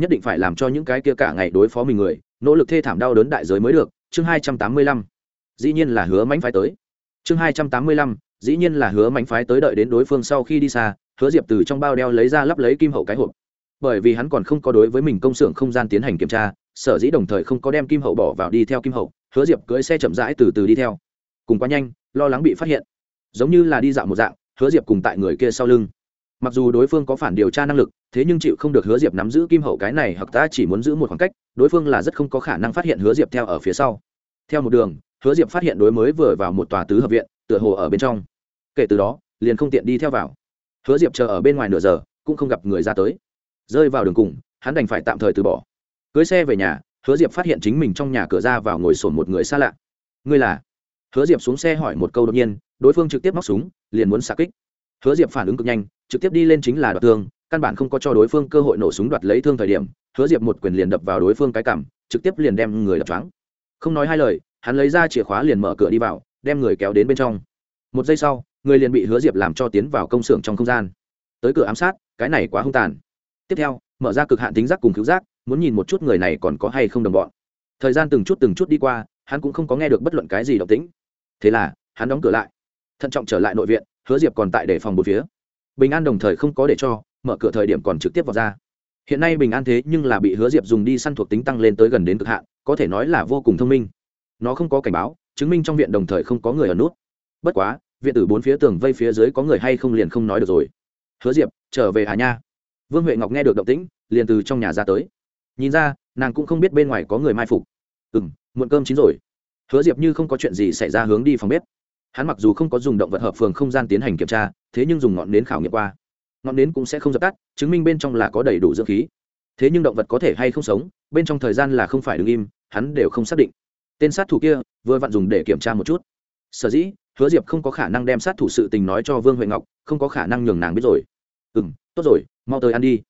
Nhất định phải làm cho những cái kia cả ngày đối phó mình người, nỗ lực thê thảm đau đớn đại giới mới được. Chương hai trăm tám mươi lăm. Dĩ nhiên là hứa mánh phái tới. Chương hai trăm tám mươi lăm. Dĩ nhiên là hứa mánh phái tới đợi đến đối phương sau khi đi xa, hứa diệp từ trong bao đeo lấy ra lắp lấy kim hậu cái hộp. Bởi vì hắn còn không có đối với mình công xưởng không gian tiến hành kiểm tra, sở dĩ đồng thời không có đem kim hậu bỏ vào đi theo kim hậu, hứa diệp cưỡi xe chậm rãi từ từ đi theo. Cùng quá nhanh, lo lắng bị phát hiện. Giống như là đi dạo một dạng, hứa diệp cùng tại người kia sau lưng mặc dù đối phương có phản điều tra năng lực, thế nhưng chịu không được hứa diệp nắm giữ kim hậu cái này hoặc ta chỉ muốn giữ một khoảng cách, đối phương là rất không có khả năng phát hiện hứa diệp theo ở phía sau. Theo một đường, hứa diệp phát hiện đối mới vừa vào một tòa tứ hợp viện, tựa hồ ở bên trong. Kể từ đó, liền không tiện đi theo vào. Hứa diệp chờ ở bên ngoài nửa giờ, cũng không gặp người ra tới. Rơi vào đường cùng, hắn đành phải tạm thời từ bỏ. Cưới xe về nhà, hứa diệp phát hiện chính mình trong nhà cửa ra vào ngồi sổn một người xa lạ. Ngươi là? Hứa diệp xuống xe hỏi một câu đột nhiên, đối phương trực tiếp móc súng, liền muốn xa kích. Hứa diệp phản ứng cực nhanh trực tiếp đi lên chính là đoạt thương, căn bản không có cho đối phương cơ hội nổ súng đoạt lấy thương thời điểm, hứa diệp một quyền liền đập vào đối phương cái cảm trực tiếp liền đem người đập choáng. Không nói hai lời, hắn lấy ra chìa khóa liền mở cửa đi vào, đem người kéo đến bên trong. Một giây sau, người liền bị hứa diệp làm cho tiến vào công xưởng trong không gian. Tới cửa ám sát, cái này quá hung tàn. Tiếp theo, mở ra cực hạn tính giác cùng cứu giác, muốn nhìn một chút người này còn có hay không đồng bọn. Thời gian từng chút từng chút đi qua, hắn cũng không có nghe được bất luận cái gì động tĩnh. Thế là, hắn đóng cửa lại. Thận trọng trở lại nội viện, hứa diệp còn tại để phòng một phía bình an đồng thời không có để cho, mở cửa thời điểm còn trực tiếp vào ra. Hiện nay bình an thế nhưng là bị hứa diệp dùng đi săn thuộc tính tăng lên tới gần đến cực hạn, có thể nói là vô cùng thông minh. Nó không có cảnh báo, chứng minh trong viện đồng thời không có người ở nút. Bất quá, viện tử bốn phía tường vây phía dưới có người hay không liền không nói được rồi. Hứa diệp, trở về hà nha. Vương huệ ngọc nghe được động tĩnh, liền từ trong nhà ra tới. Nhìn ra, nàng cũng không biết bên ngoài có người mai phục. Ừ m muộn cơm chín rồi. Hứa diệp như không có chuyện gì xảy ra hướng đi phòng bếp hắn mặc dù không có dùng động vật hợp phường không gian tiến hành kiểm tra, thế nhưng dùng ngọn nến khảo nghiệm qua. Ngọn nến cũng sẽ không dập tắt, chứng minh bên trong là có đầy đủ dưỡng khí. Thế nhưng động vật có thể hay không sống, bên trong thời gian là không phải đứng im, hắn đều không xác định. Tên sát thủ kia vừa vặn dùng để kiểm tra một chút. Sở dĩ, hứa diệp không có khả năng đem sát thủ sự tình nói cho vương huệ ngọc, không có khả năng nhường nàng biết rồi. Ừ m tốt rồi, mau tới ăn đi.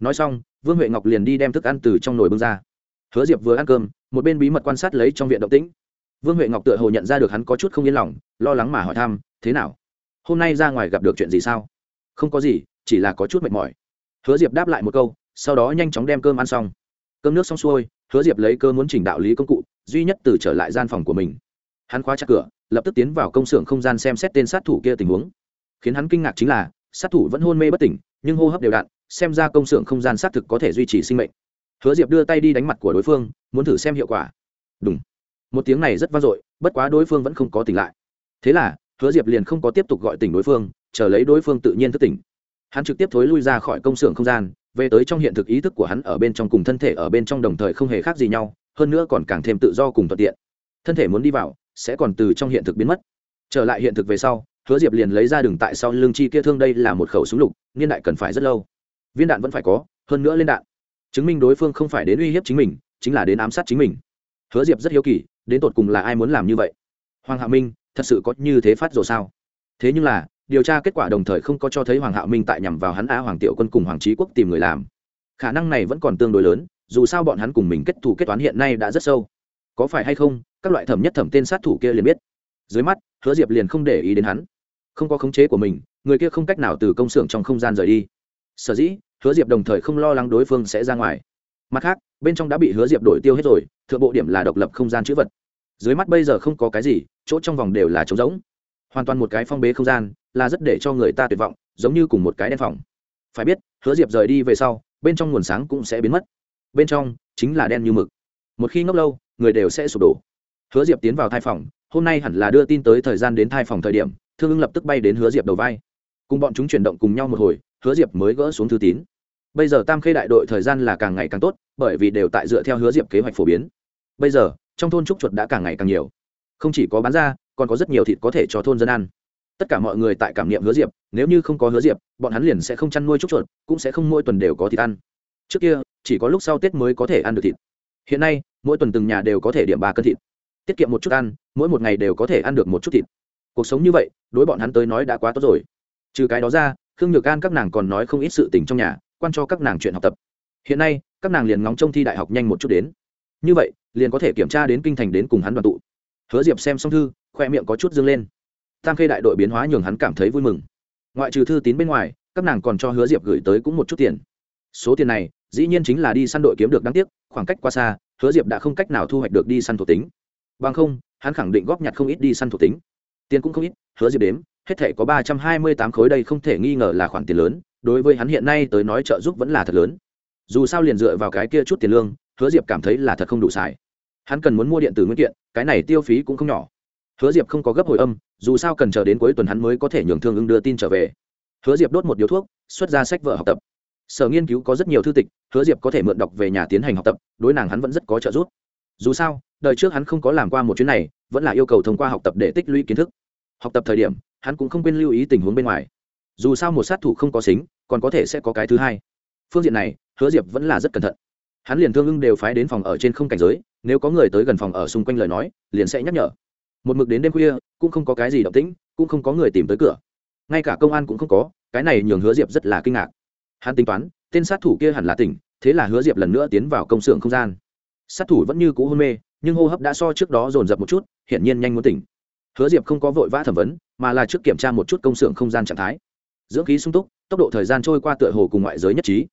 Nói xong, vương huệ ngọc liền đi đem thức ăn từ trong nồi bưng ra. Hứa diệp vừa ăn cơm, một bên bí mật quan sát lấy trong viện động tĩnh vương huệ ngọc tựa hồ nhận ra được hắn có chút không yên lòng, lo lắng mà hỏi thăm, thế nào? Hôm nay ra ngoài gặp được chuyện gì sao? Không có gì, chỉ là có chút mệt mỏi. Hứa diệp đáp lại một câu, sau đó nhanh chóng đem cơm ăn xong. Cơm nước xong xuôi, hứa diệp lấy cơ muốn chỉnh đạo lý công cụ, duy nhất từ trở lại gian phòng của mình. Hắn khóa chặt cửa, lập tức tiến vào công xưởng không gian xem xét tên sát thủ kia tình huống. Khiến hắn kinh ngạc chính là, sát thủ vẫn hôn mê bất tỉnh, nhưng hô hấp đều đặn, xem ra công xưởng không gian xác thực có thể duy trì sinh mệnh. Hứa diệp đưa tay đi đánh mặt của đối phương, muốn thử xem hiệu quả. Đúng một tiếng này rất vang dội, bất quá đối phương vẫn không có tỉnh lại. Thế là, hứa diệp liền không có tiếp tục gọi tỉnh đối phương, chờ lấy đối phương tự nhiên thức tỉnh. Hắn trực tiếp thối lui ra khỏi công xưởng không gian, về tới trong hiện thực ý thức của hắn ở bên trong cùng thân thể ở bên trong đồng thời không hề khác gì nhau, hơn nữa còn càng thêm tự do cùng thuận tiện. Thân thể muốn đi vào, sẽ còn từ trong hiện thực biến mất. Trở lại hiện thực về sau, hứa diệp liền lấy ra đường tại sau lưng chi kia thương đây là một khẩu súng lục, niên đại cần phải rất lâu. Viên đạn vẫn phải có, hơn nữa lên đạn. Chứng minh đối phương không phải đến uy hiếp chính mình, chính là đến ám sát chính mình. Hứa diệp rất hiếu kỳ đến tột cùng là ai muốn làm như vậy? Hoàng hạ minh, thật sự có như thế phát rồi sao? Thế nhưng là, điều tra kết quả đồng thời không có cho thấy hoàng hạ minh tại nhằm vào hắn á hoàng tiểu quân cùng hoàng trí quốc tìm người làm. Khả năng này vẫn còn tương đối lớn, dù sao bọn hắn cùng mình kết thù kết toán hiện nay đã rất sâu. Có phải hay không, các loại thẩm nhất thẩm tên sát thủ kia liền biết. Dưới mắt, hứa diệp liền không để ý đến hắn. Không có khống chế của mình, người kia không cách nào từ công xưởng trong không gian rời đi. Sở dĩ, hứa diệp đồng thời không lo lắng đối phương sẽ ra ngoài mặt khác, bên trong đã bị hứa diệp đổi tiêu hết rồi, thượng bộ điểm là độc lập không gian chữ vật. Dưới mắt bây giờ không có cái gì, chỗ trong vòng đều là trống rỗng. Hoàn toàn một cái phong bế không gian, là rất để cho người ta tuyệt vọng, giống như cùng một cái đen phòng. Phải biết, hứa diệp rời đi về sau, bên trong nguồn sáng cũng sẽ biến mất. Bên trong, chính là đen như mực. Một khi ngốc lâu, người đều sẽ sụp đổ. Hứa diệp tiến vào thai phòng, hôm nay hẳn là đưa tin tới thời gian đến thai phòng thời điểm, thương ưng lập tức bay đến hứa diệp đầu vai. Cùng bọn chúng chuyển động cùng nhau một hồi, hứa diệp mới gỡ xuống thư tín bây giờ tam khê đại đội thời gian là càng ngày càng tốt, bởi vì đều tại dựa theo hứa diệp kế hoạch phổ biến. Bây giờ, trong thôn trúc chuột đã càng ngày càng nhiều. Không chỉ có bán ra, còn có rất nhiều thịt có thể cho thôn dân ăn. Tất cả mọi người tại cảm nghiệm hứa diệp, nếu như không có hứa diệp, bọn hắn liền sẽ không chăn nuôi trúc chuột, cũng sẽ không mỗi tuần đều có thịt ăn. Trước kia, chỉ có lúc sau tết mới có thể ăn được thịt. Hiện nay, mỗi tuần từng nhà đều có thể điểm ba cân thịt. Tiết kiệm một chút ăn, mỗi một ngày đều có thể ăn được một chút thịt. Cuộc sống như vậy, đối bọn hắn tới nói đã quá tốt rồi. Trừ cái đó ra, khương nhược an các nàng còn nói không ít sự tình trong nhà quan cho các nàng chuyện học tập. Hiện nay, các nàng liền ngóng trông thi đại học nhanh một chút đến. Như vậy, liền có thể kiểm tra đến kinh thành đến cùng hắn đoàn tụ. Hứa diệp xem xong thư, khoe miệng có chút dâng lên. Tam khê đại đội biến hóa nhường hắn cảm thấy vui mừng. Ngoại trừ thư tín bên ngoài, các nàng còn cho hứa diệp gửi tới cũng một chút tiền. Số tiền này, dĩ nhiên chính là đi săn đội kiếm được đáng tiếc, khoảng cách quá xa, hứa diệp đã không cách nào thu hoạch được đi săn thuộc tính. Bằng không, hắn khẳng định góp nhặt không ít đi săn thuộc tính tiền cũng không ít, hứa diệp đếm, hết thể có ba trăm hai mươi tám khối đây không thể nghi ngờ là khoản tiền lớn, đối với hắn hiện nay tới nói trợ giúp vẫn là thật lớn. Dù sao liền dựa vào cái kia chút tiền lương, hứa diệp cảm thấy là thật không đủ xài. Hắn cần muốn mua điện tử nguyên kiện, cái này tiêu phí cũng không nhỏ. Hứa diệp không có gấp hồi âm, dù sao cần chờ đến cuối tuần hắn mới có thể nhường thương ứng đưa tin trở về. Hứa diệp đốt một điếu thuốc, xuất ra sách vở học tập. Sở nghiên cứu có rất nhiều thư tịch, hứa diệp có thể mượn đọc về nhà tiến hành học tập, đối nàng hắn vẫn rất có trợ giúp. Dù sao, đời trước hắn không có làm qua một chuyến này vẫn là yêu cầu thông qua học tập để tích lũy kiến thức. Học tập thời điểm, hắn cũng không quên lưu ý tình huống bên ngoài. Dù sao một sát thủ không có xính, còn có thể sẽ có cái thứ hai. Phương diện này, hứa diệp vẫn là rất cẩn thận. Hắn liền thương ưng đều phái đến phòng ở trên không cảnh giới, nếu có người tới gần phòng ở xung quanh lời nói, liền sẽ nhắc nhở. Một mực đến đêm khuya, cũng không có cái gì động tĩnh, cũng không có người tìm tới cửa. Ngay cả công an cũng không có, cái này nhường hứa diệp rất là kinh ngạc. Hắn tính toán, tên sát thủ kia hẳn là tỉnh, thế là hứa diệp lần nữa tiến vào công xưởng không gian. Sát thủ vẫn như cũ hôn mê nhưng hô hấp đã so trước đó dồn dập một chút, hiển nhiên nhanh muốn tỉnh. Hứa diệp không có vội vã thẩm vấn, mà là trước kiểm tra một chút công xưởng không gian trạng thái. Dưỡng khí sung túc, tốc độ thời gian trôi qua tựa hồ cùng ngoại giới nhất trí.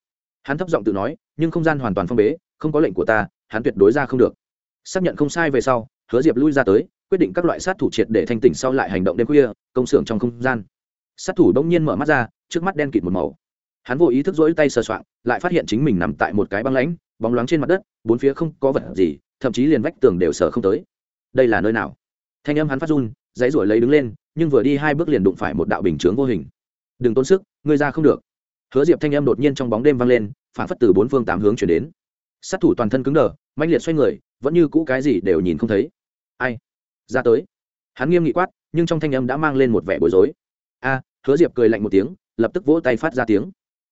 Hắn thấp giọng tự nói, nhưng không gian hoàn toàn phong bế, không có lệnh của ta, hắn tuyệt đối ra không được. Xác nhận không sai về sau, hứa diệp lui ra tới, quyết định các loại sát thủ triệt để thanh tỉnh sau lại hành động đêm khuya, công xưởng trong không gian. Sát thủ bỗng nhiên mở mắt ra, trước mắt đen kịt một màu. Hắn vô ý thức rỗi tay sờ soạng, lại phát hiện chính mình nằm tại một cái băng lãnh, bóng loáng trên mặt đất, bốn phía không có vật gì thậm chí liền vách tường đều sờ không tới. Đây là nơi nào? Thanh âm hắn phát run, dãy ruổi lấy đứng lên, nhưng vừa đi hai bước liền đụng phải một đạo bình chướng vô hình. Đừng tốn sức, ngươi ra không được. Hứa diệp thanh âm đột nhiên trong bóng đêm vang lên, phản phất từ bốn phương tám hướng chuyển đến. Sát thủ toàn thân cứng đờ mạnh liệt xoay người, vẫn như cũ cái gì đều nhìn không thấy. Ai? Ra tới. Hắn nghiêm nghị quát, nhưng trong thanh âm đã mang lên một vẻ bối rối. A, hứa diệp cười lạnh một tiếng, lập tức vỗ tay phát ra tiếng.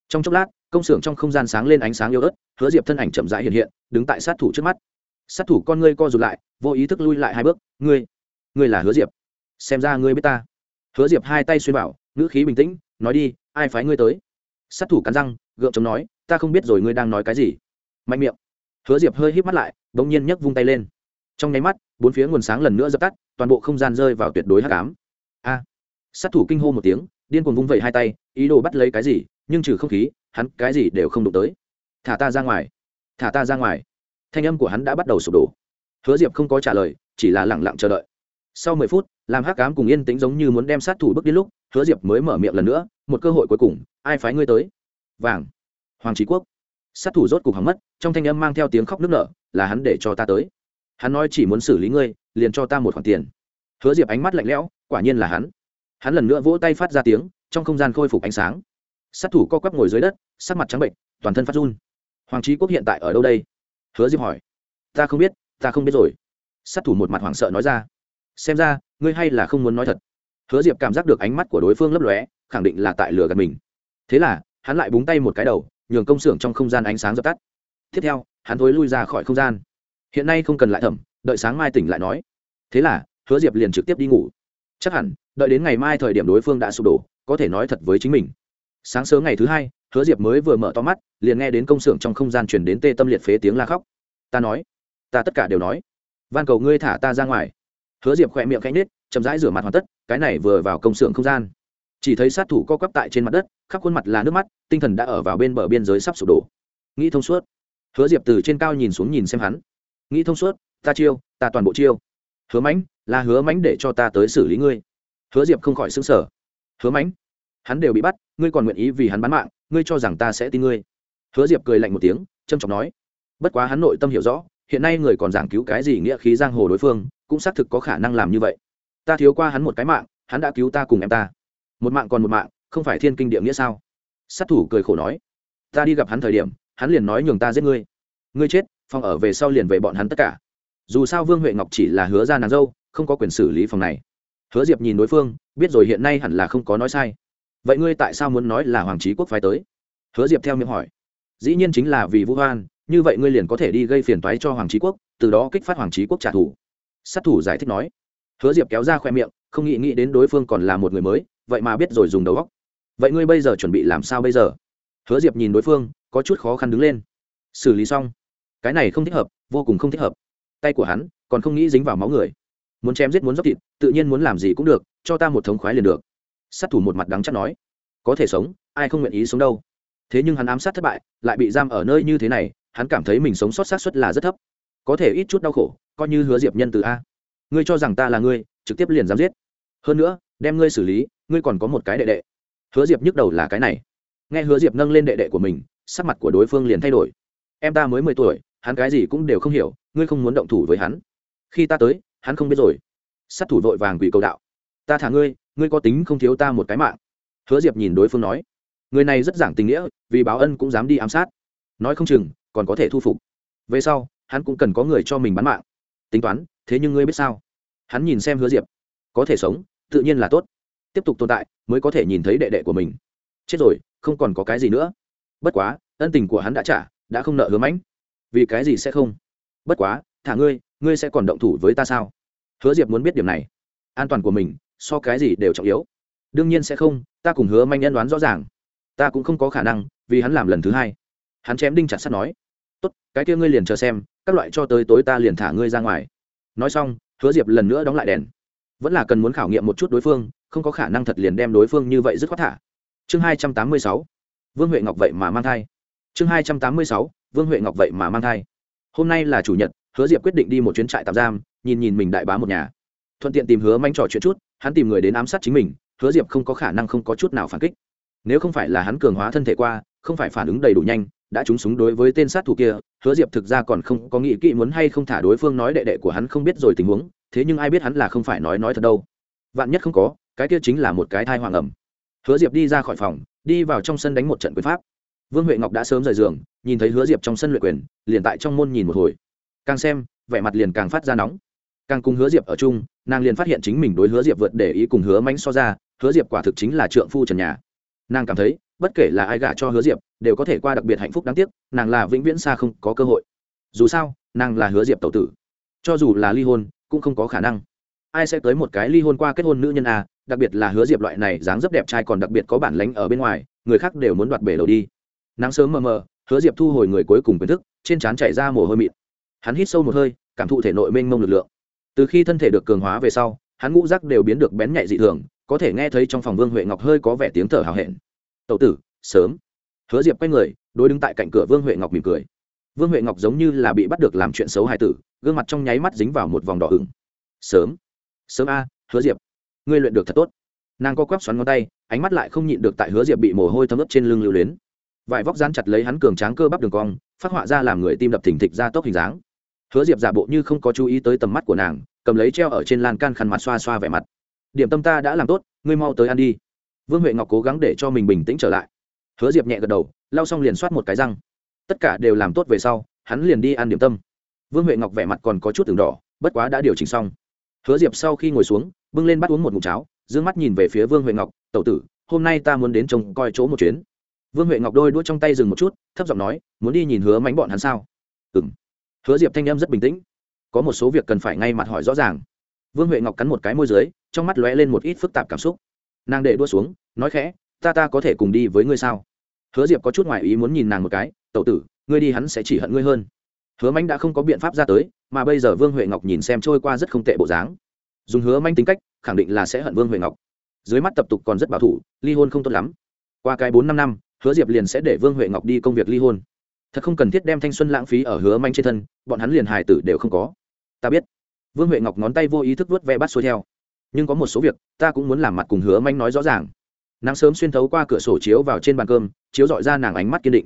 Trong chốc lát, công xưởng trong không gian sáng lên ánh sáng yếu ớt, hứa diệp thân ảnh chậm rãi hiện hiện, đứng tại sát thủ trước mắt sát thủ con ngươi co rụt lại, vô ý thức lui lại hai bước. Ngươi ngươi là hứa diệp. Xem ra ngươi biết ta. Hứa diệp hai tay xuyên bảo, ngữ khí bình tĩnh, nói đi, ai phái ngươi tới? Sát thủ cắn răng, gượng chống nói, ta không biết rồi ngươi đang nói cái gì. Mạnh miệng. Hứa diệp hơi hít mắt lại đ ỗ n g nhiên nhấc vung tay lên. Trong nháy mắt, bốn phía nguồn sáng lần nữa dập tắt, toàn bộ không gian rơi vào tuyệt đối hắc ám. A! Sát thủ kinh hô một tiếng, điên cuồng vung vẩy hai tay, ý đồ bắt lấy cái gì, nhưng trừ không khí, hắn cái gì đều không đụng tới. Thả ta ra ngoài, thả ta ra ngoài thanh âm của hắn đã bắt đầu sụp đổ. Hứa diệp không có trả lời, chỉ là lẳng lặng chờ đợi. Sau mười phút làm hắc ám cùng yên tĩnh giống như muốn đem sát thủ bước đến lúc, hứa diệp mới mở miệng lần nữa, một cơ hội cuối cùng, ai phái ngươi tới? Vàng. Hoàng trí quốc. Sát thủ rốt cục hắn mất, trong thanh âm mang theo tiếng khóc nức nở, là hắn để cho ta tới. Hắn nói chỉ muốn xử lý ngươi, liền cho ta một khoản tiền. Hứa diệp ánh mắt lạnh lẽo, quả nhiên là hắn. Hắn lần nữa vỗ tay phát ra tiếng, trong không gian khôi phục ánh sáng. Sát thủ co quắp ngồi dưới đất, sắc mặt trắng bệnh toàn thân phát run. Hoàng trí quốc hiện tại ở đâu đây? Hứa diệp hỏi. Ta không biết, ta không biết rồi. Sát thủ một mặt hoảng sợ nói ra. Xem ra, ngươi hay là không muốn nói thật. Hứa diệp cảm giác được ánh mắt của đối phương lấp lóe, khẳng định là tại lửa gần mình. Thế là, hắn lại búng tay một cái đầu, nhường công xưởng trong không gian ánh sáng dập tắt. Tiếp theo, hắn thối lui ra khỏi không gian. Hiện nay không cần lại thẩm, đợi sáng mai tỉnh lại nói. Thế là, hứa diệp liền trực tiếp đi ngủ. Chắc hẳn, đợi đến ngày mai thời điểm đối phương đã sụp đổ, có thể nói thật với chính mình. Sáng sớm ngày thứ hai hứa diệp mới vừa mở to mắt, liền nghe đến công xưởng trong không gian chuyển đến tê tâm liệt phế tiếng la khóc. Ta nói, ta tất cả đều nói. Van cầu ngươi thả ta ra ngoài. Hứa diệp khỏe miệng khẽ nết chậm rãi rửa mặt hoàn tất, cái này vừa vào công xưởng không gian. Chỉ thấy sát thủ co quắp tại trên mặt đất, khắp khuôn mặt là nước mắt, tinh thần đã ở vào bên bờ biên giới sắp sụp đổ. Nghĩ thông suốt. Hứa diệp từ trên cao nhìn xuống nhìn xem hắn. Nghĩ thông suốt, ta chiêu, ta toàn bộ chiêu. Hứa mãnh, là hứa mãnh để cho ta tới xử lý ngươi. Hứa diệp không khỏi xứng sở hứa mãnh, hắn đều bị bắt, ngươi còn nguyện ý vì hắn bán mạng ngươi cho rằng ta sẽ tin ngươi? Hứa diệp cười lạnh một tiếng trâm trọng nói, bất quá hắn nội tâm hiểu rõ, hiện nay người còn giảng cứu cái gì nghĩa khí giang hồ đối phương, cũng xác thực có khả năng làm như vậy. Ta thiếu qua hắn một cái mạng, hắn đã cứu ta cùng em ta. Một mạng còn một mạng, không phải thiên kinh địa nghĩa sao? Sát thủ cười khổ nói, ta đi gặp hắn thời điểm, hắn liền nói nhường ta giết ngươi. Ngươi chết, phòng ở về sau liền về bọn hắn tất cả. Dù sao vương huệ ngọc chỉ là hứa ra nàng dâu, không có quyền xử lý phòng này. Hứa diệp nhìn đối phương, biết rồi hiện nay hẳn là không có nói sai vậy ngươi tại sao muốn nói là hoàng trí quốc phái tới? Hứa diệp theo miệng hỏi. Dĩ nhiên chính là vì vũ hoan, như vậy ngươi liền có thể đi gây phiền toái cho hoàng trí quốc, từ đó kích phát hoàng trí quốc trả thù. Sát thủ giải thích nói. Hứa diệp kéo ra khoe miệng, không nghĩ nghĩ đến đối phương còn là một người mới, vậy mà biết rồi dùng đầu góc vậy ngươi bây giờ chuẩn bị làm sao bây giờ? Hứa diệp nhìn đối phương, có chút khó khăn đứng lên. Xử lý xong. Cái này không thích hợp, vô cùng không thích hợp. Tay của hắn còn không nghĩ dính vào máu người. Muốn chém giết muốn dốc thịt, tự nhiên muốn làm gì cũng được, cho ta một thống khoái liền được sát thủ một mặt đắng chắc nói, có thể sống, ai không nguyện ý sống đâu. Thế nhưng hắn ám sát thất bại, lại bị giam ở nơi như thế này, hắn cảm thấy mình sống sót sát suất là rất thấp. Có thể ít chút đau khổ, coi như hứa diệp nhân từ a. Ngươi cho rằng ta là ngươi, trực tiếp liền dám giết. Hơn nữa, đem ngươi xử lý, ngươi còn có một cái đệ đệ. Hứa diệp nhức đầu là cái này. Nghe hứa diệp nâng lên đệ đệ của mình, sắc mặt của đối phương liền thay đổi. Em ta mới mười tuổi, hắn cái gì cũng đều không hiểu, ngươi không muốn động thủ với hắn. Khi ta tới, hắn không biết rồi. Sát thủ vội vàng quỷ cầu đạo, ta thả ngươi ngươi có tính không thiếu ta một cái mạng. Hứa diệp nhìn đối phương nói. Người này rất giảng tình nghĩa, vì báo ân cũng dám đi ám sát. Nói không chừng, còn có thể thu phục. Về sau, hắn cũng cần có người cho mình bán mạng. Tính toán, thế nhưng ngươi biết sao? Hắn nhìn xem hứa diệp. Có thể sống, tự nhiên là tốt. Tiếp tục tồn tại, mới có thể nhìn thấy đệ đệ của mình. Chết rồi, không còn có cái gì nữa. Bất quá, ân tình của hắn đã trả, đã không nợ hứa mãnh. Vì cái gì sẽ không? Bất quá, thả ngươi ngươi sẽ còn động thủ với ta sao? Hứa diệp muốn biết điểm này. An toàn của mình so cái gì đều trọng yếu. Đương nhiên sẽ không, ta cùng hứa manh nhân đoán rõ ràng. Ta cũng không có khả năng, vì hắn làm lần thứ hai. Hắn chém đinh chặt sắt nói, tốt, cái kia ngươi liền chờ xem, các loại cho tới tối ta liền thả ngươi ra ngoài. Nói xong, hứa diệp lần nữa đóng lại đèn. Vẫn là cần muốn khảo nghiệm một chút đối phương, không có khả năng thật liền đem đối phương như vậy dứt khoát thả. Chương hai trăm tám mươi sáu, vương huệ ngọc vậy mà mang thai. Chương hai trăm tám mươi sáu, vương huệ ngọc vậy mà mang thai. Hôm nay là chủ nhật, hứa diệp quyết định đi một chuyến trại tạm giam, nhìn nhìn mình đại bá một nhà. Thuận tiện tìm hứa manh trò chuyện chút hắn tìm người đến ám sát chính mình, hứa diệp không có khả năng không có chút nào phản kích. Nếu không phải là hắn cường hóa thân thể qua, không phải phản ứng đầy đủ nhanh, đã trúng súng đối với tên sát thủ kia, hứa diệp thực ra còn không có nghĩ kỹ muốn hay không thả đối phương nói đệ đệ của hắn không biết rồi tình huống, thế nhưng ai biết hắn là không phải nói nói thật đâu. Vạn nhất không có, cái kia chính là một cái thai hoàng ẩm hứa diệp đi ra khỏi phòng, đi vào trong sân đánh một trận quyền pháp. Vương huệ ngọc đã sớm rời giường, nhìn thấy hứa diệp trong sân luyện quyền, liền tại trong môn nhìn một hồi. Càng xem, vẻ mặt liền càng phát ra nóng càng cùng hứa diệp ở chung, nàng liền phát hiện chính mình đối hứa diệp vượt để ý cùng hứa mánh so ra, hứa diệp quả thực chính là trượng phu trần nhà. Nàng cảm thấy, bất kể là ai gả cho hứa diệp, đều có thể qua đặc biệt hạnh phúc đáng tiếc, nàng là vĩnh viễn xa không có cơ hội. Dù sao, nàng là hứa diệp tẩu tử. Cho dù là ly hôn, cũng không có khả năng. Ai sẽ tới một cái ly hôn qua kết hôn nữ nhân à? đặc biệt là hứa diệp loại này dáng dấp đẹp trai còn đặc biệt có bản lánh ở bên ngoài, người khác đều muốn đoạt bể đầu đi. Nắng sớm mờ mờ, hứa diệp thu hồi người cuối cùng kiến thức, trên trán chảy ra mồ hôi mịn. Hắn hít sâu một hơi, cảm thụ thể nội mênh mông lực lượng từ khi thân thể được cường hóa về sau, hắn ngũ rắc đều biến được bén nhạy dị thường, có thể nghe thấy trong phòng vương huệ ngọc hơi có vẻ tiếng thở hào hẹn. Tậu tử, sớm. Hứa diệp quay người, đối đứng tại cạnh cửa vương huệ ngọc mỉm cười. Vương huệ ngọc giống như là bị bắt được làm chuyện xấu hài tử, gương mặt trong nháy mắt dính vào một vòng đỏ ửng. Sớm sớm a, hứa diệp, ngươi luyện được thật tốt. Nàng co quắp xoắn ngón tay, ánh mắt lại không nhịn được tại hứa diệp bị mồ hôi thấm ướt trên lưng lưu luyến. Vải vóc dán chặt lấy hắn cường tráng cơ bắp đường cong, phát họa ra làm người tim đập thình thịch ra tốc hình dáng hứa diệp giả bộ như không có chú ý tới tầm mắt của nàng, cầm lấy treo ở trên lan can khăn mặt xoa xoa vẻ mặt. Điểm tâm ta đã làm tốt, ngươi mau tới ăn đi. Vương huệ ngọc cố gắng để cho mình bình tĩnh trở lại. Hứa diệp nhẹ gật đầu, lau xong liền soát một cái răng. Tất cả đều làm tốt về sau, hắn liền đi ăn điểm tâm. Vương huệ ngọc vẻ mặt còn có chút từng đỏ, bất quá đã điều chỉnh xong. Hứa diệp sau khi ngồi xuống, bưng lên bắt uống một mụn cháo d ư ơ n g mắt nhìn về phía vương huệ ngọc, tẩu tử, hôm nay ta muốn đến trông coi chỗ một chuyến. Vương huệ ngọc đôi đuôi trong tay dừng một chút, thấp giọng nói, muốn đi nhìn hứa mánh bọn hắn sao? Ừ m hứa diệp thanh em rất bình tĩnh. Có một số việc cần phải ngay mặt hỏi rõ ràng. Vương huệ ngọc cắn một cái môi d ư ớ i trong mắt lóe lên một ít phức tạp cảm xúc. Nàng để đua xuống, nói khẽ, ta ta có thể cùng đi với ngươi sao? Hứa diệp có chút ngoại ý muốn nhìn nàng một cái, tẩu tử, ngươi đi hắn sẽ chỉ hận ngươi hơn. Hứa manh đã không có biện pháp ra tới, mà bây giờ vương huệ ngọc nhìn xem trôi qua rất không tệ bộ dáng. Dùng hứa manh tính cách, khẳng định là sẽ hận vương huệ ngọc. Dưới mắt tập tục còn rất bảo thủ, ly hôn không tốt lắm. Qua cái bốn năm năm, hứa diệp liền sẽ để vương huệ ngọc đi công việc ly hôn thật không cần thiết đem thanh xuân lãng phí ở hứa manh trên thân, bọn hắn liền hài tử đều không có. Ta biết. Vương huệ ngọc ngón tay vô ý thức vớt ve bắt xuôi theo. Nhưng có một số việc, ta cũng muốn làm mặt cùng hứa manh nói rõ ràng. Nắng sớm xuyên thấu qua cửa sổ chiếu vào trên bàn cơm, chiếu dọi ra nàng ánh mắt kiên định.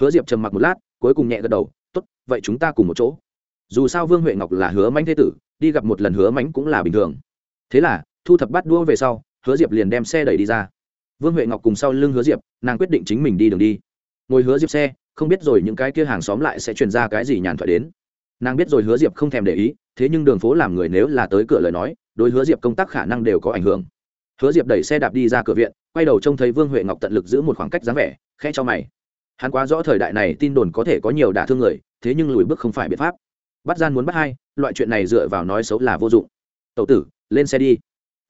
Hứa diệp trầm mặc một lát, cuối cùng nhẹ gật đầu, tốt, vậy chúng ta cùng một chỗ. Dù sao vương huệ ngọc là hứa manh thế tử, đi gặp một lần hứa mánh cũng là bình thường. Thế là, thu thập bắt đua về sau, hứa diệp liền đem xe đẩy đi ra. Vương huệ ngọc cùng sau lưng hứa diệp, nàng quyết định chính mình đi đường đi. Ngồi hứa diệp xe không biết rồi những cái kia hàng xóm lại sẽ truyền ra cái gì nhàn thoại đến. Nàng biết rồi hứa diệp không thèm để ý, thế nhưng đường phố làm người nếu là tới cửa lời nói, đối hứa diệp công tác khả năng đều có ảnh hưởng. Hứa diệp đẩy xe đạp đi ra cửa viện, quay đầu trông thấy vương huệ ngọc tận lực giữ một khoảng cách dáng vẻ khe cho mày. Hắn quá rõ thời đại này tin đồn có thể có nhiều đả thương người, thế nhưng lùi bước không phải biện pháp. Bắt gian muốn bắt hai, loại chuyện này dựa vào nói xấu là vô dụng. Tậu tử, lên xe đi.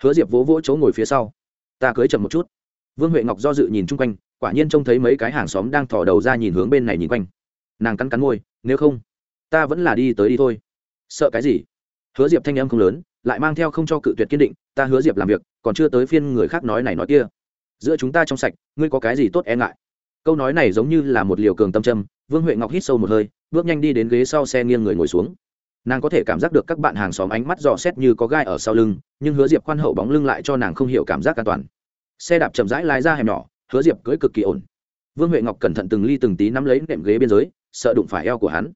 Hứa diệp vỗ vỗ chỗ ngồi phía sau. Ta cưới chậm một chút. Vương huệ ngọc do dự nhìn chung quanh quả nhiên trông thấy mấy cái hàng xóm đang thò đầu ra nhìn hướng bên này nhìn quanh. Nàng cắn cắn môi, nếu không, ta vẫn là đi tới đi thôi. Sợ cái gì? Hứa diệp thanh âm không lớn, lại mang theo không cho cự tuyệt kiên định, ta hứa diệp làm việc, còn chưa tới phiên người khác nói này nói kia. Giữa chúng ta trong sạch, ngươi có cái gì tốt e ngại? Câu nói này giống như là một liều cường tâm trâm vương huệ ngọc hít sâu một hơi, bước nhanh đi đến ghế sau xe nghiêng người ngồi xuống. Nàng có thể cảm giác được các bạn hàng xóm ánh mắt dò xét như có gai ở sau lưng, nhưng hứa diệp khoan hậu bóng lưng lại cho nàng không hiểu cảm giác an toàn. Xe đạp chậm rãi lái ra hẻm nhỏ hứa diệp cưỡi cực kỳ ổn. Vương huệ ngọc cẩn thận từng ly từng tí nắm lấy nệm ghế biên giới, sợ đụng phải eo của hắn.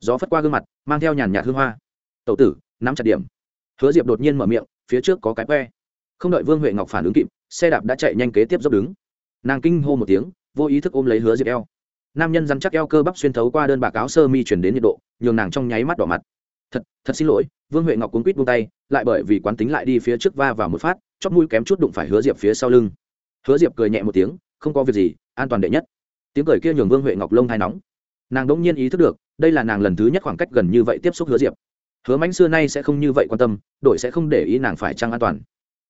Gió phất qua gương mặt, mang theo nhàn nhạt hương hoa. Tậu tử, nắm chặt điểm. Hứa diệp đột nhiên mở miệng, phía trước có cái que. Không đợi vương huệ ngọc phản ứng kịp, xe đạp đã chạy nhanh kế tiếp dốc đứng. Nàng kinh hô một tiếng, vô ý thức ôm lấy hứa diệp eo. Nam nhân dăn chắc eo cơ bắp xuyên thấu qua đơn bạc áo sơ mi chuyển đến nhiệt độ, nhường nàng trong nháy mắt đỏ mặt. Thật thật xin lỗi. Vương huệ ngọc cuốn quýt buông tay, lại bởi vì quán tính lại đi phía trước va vào một phát, chót mũi kém chút đụng phải hứa diệp phía sau lưng hứa diệp cười nhẹ một tiếng, không có việc gì, an toàn đệ nhất. Tiếng cười kia nhường vương huệ ngọc lông thai nóng. Nàng đ ỗ n g nhiên ý thức được, đây là nàng lần thứ nhất khoảng cách gần như vậy tiếp xúc hứa diệp. Hứa mánh xưa nay sẽ không như vậy quan tâm đội sẽ không để ý nàng phải trăng an toàn.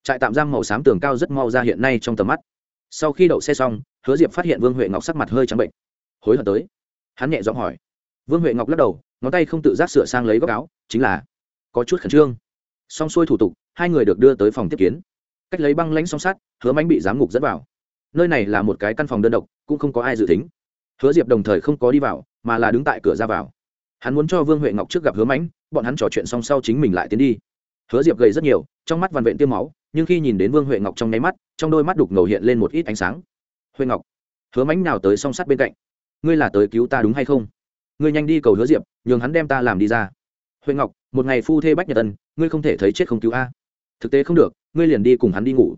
Trại tạm giam màu xám tường cao rất mau ra hiện nay trong tầm mắt. Sau khi đậu xe xong, hứa diệp phát hiện vương huệ ngọc sắc mặt hơi trắng bệnh. Hối hận tới. Hắn nhẹ giọng hỏi. Vương huệ ngọc lắc đầu, ngón tay không tự giác sửa sang lấy góc áo, chính là, có chút khẩn trương. Xong xuôi thủ tục, hai người được đưa tới phòng tiếp kiến cách lấy băng lãnh song sát hứa mánh bị giám ngục dẫn vào. Nơi này là một cái căn phòng đơn độc, cũng không có ai dự tính. Hứa diệp đồng thời không có đi vào, mà là đứng tại cửa ra vào. Hắn muốn cho vương huệ ngọc trước gặp hứa mánh bọn hắn trò chuyện xong sau chính mình lại tiến đi. Hứa diệp gầy rất nhiều, trong mắt vằn vện tiêm máu, nhưng khi nhìn đến vương huệ ngọc trong nháy mắt, trong đôi mắt đục ngầu hiện lên một ít ánh sáng. Huệ ngọc, hứa mánh nào tới song sắt bên cạnh? Ngươi là tới cứu ta đúng hay không? Ngươi nhanh đi cầu hứa diệp, nhường hắn đem ta làm đi ra. Huệ ngọc, một ngày phu thê bách nhật tân ngươi không thể thấy chết không cứu a. Thực tế không được ngươi liền đi cùng hắn đi ngủ.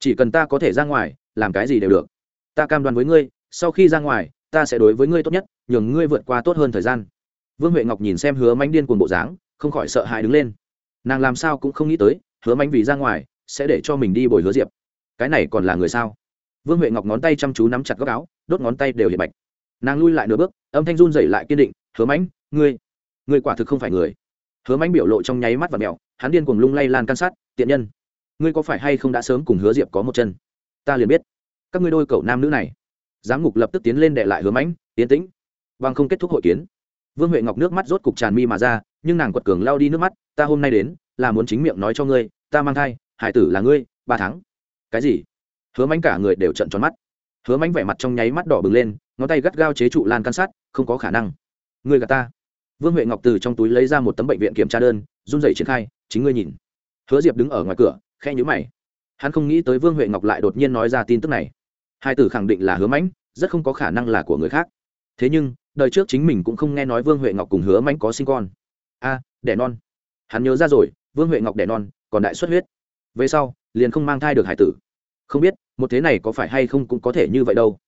Chỉ cần ta có thể ra ngoài, làm cái gì đều được. Ta cam đoan với ngươi, sau khi ra ngoài, ta sẽ đối với ngươi tốt nhất, nhường ngươi vượt qua tốt hơn thời gian. Vương huệ ngọc nhìn xem hứa mánh điên cuồng bộ dáng, không khỏi sợ hãi đứng lên. Nàng làm sao cũng không nghĩ tới, hứa mánh vì ra ngoài, sẽ để cho mình đi bồi hứa diệp. Cái này còn là người sao? Vương huệ ngọc ngón tay chăm chú nắm chặt góc áo, đốt ngón tay đều hiện bạch. Nàng lui lại nửa bước, âm thanh run dậy lại kiên định, hứa mánh ngươi ngươi quả thực không phải người. Hứa mánh biểu lộ trong nháy mắt và mẹo hắn điên cuồng lung lay lan can sát, tiện nhân ngươi có phải hay không đã sớm cùng hứa diệp có một chân? Ta liền biết. Các ngươi đôi cậu nam nữ này. Giám ngục lập tức tiến lên đệ lại hứa mãnh tiến tĩnh. Vâng không kết thúc hội kiến. Vương huệ ngọc nước mắt rốt cục tràn mi mà ra, nhưng nàng quật cường lao đi nước mắt, ta hôm nay đến là muốn chính miệng nói cho ngươi, ta mang thai, hải tử là ngươi, ba tháng. Cái gì? Hứa mãnh cả người đều trận tròn mắt. Hứa mãnh vẻ mặt trong nháy mắt đỏ bừng lên, ngón tay gắt gao chế trụ lan can sát không có khả năng. Ngươi gà ta. Vương huệ ngọc từ trong túi lấy ra một tấm bệnh viện kiểm tra đơn, run rẩy triển khai, chính ngươi nhìn. Hứa diệp đứng ở ngoài cửa khe nhữ mày. Hắn không nghĩ tới vương huệ ngọc lại đột nhiên nói ra tin tức này. Hai tử khẳng định là hứa mãnh, rất không có khả năng là của người khác. Thế nhưng, đời trước chính mình cũng không nghe nói vương huệ ngọc cùng hứa mãnh có sinh con. A, đẻ non. Hắn nhớ ra rồi, vương huệ ngọc đẻ non, còn đại xuất huyết. Về sau, liền không mang thai được hải tử. Không biết, một thế này có phải hay không cũng có thể như vậy đâu.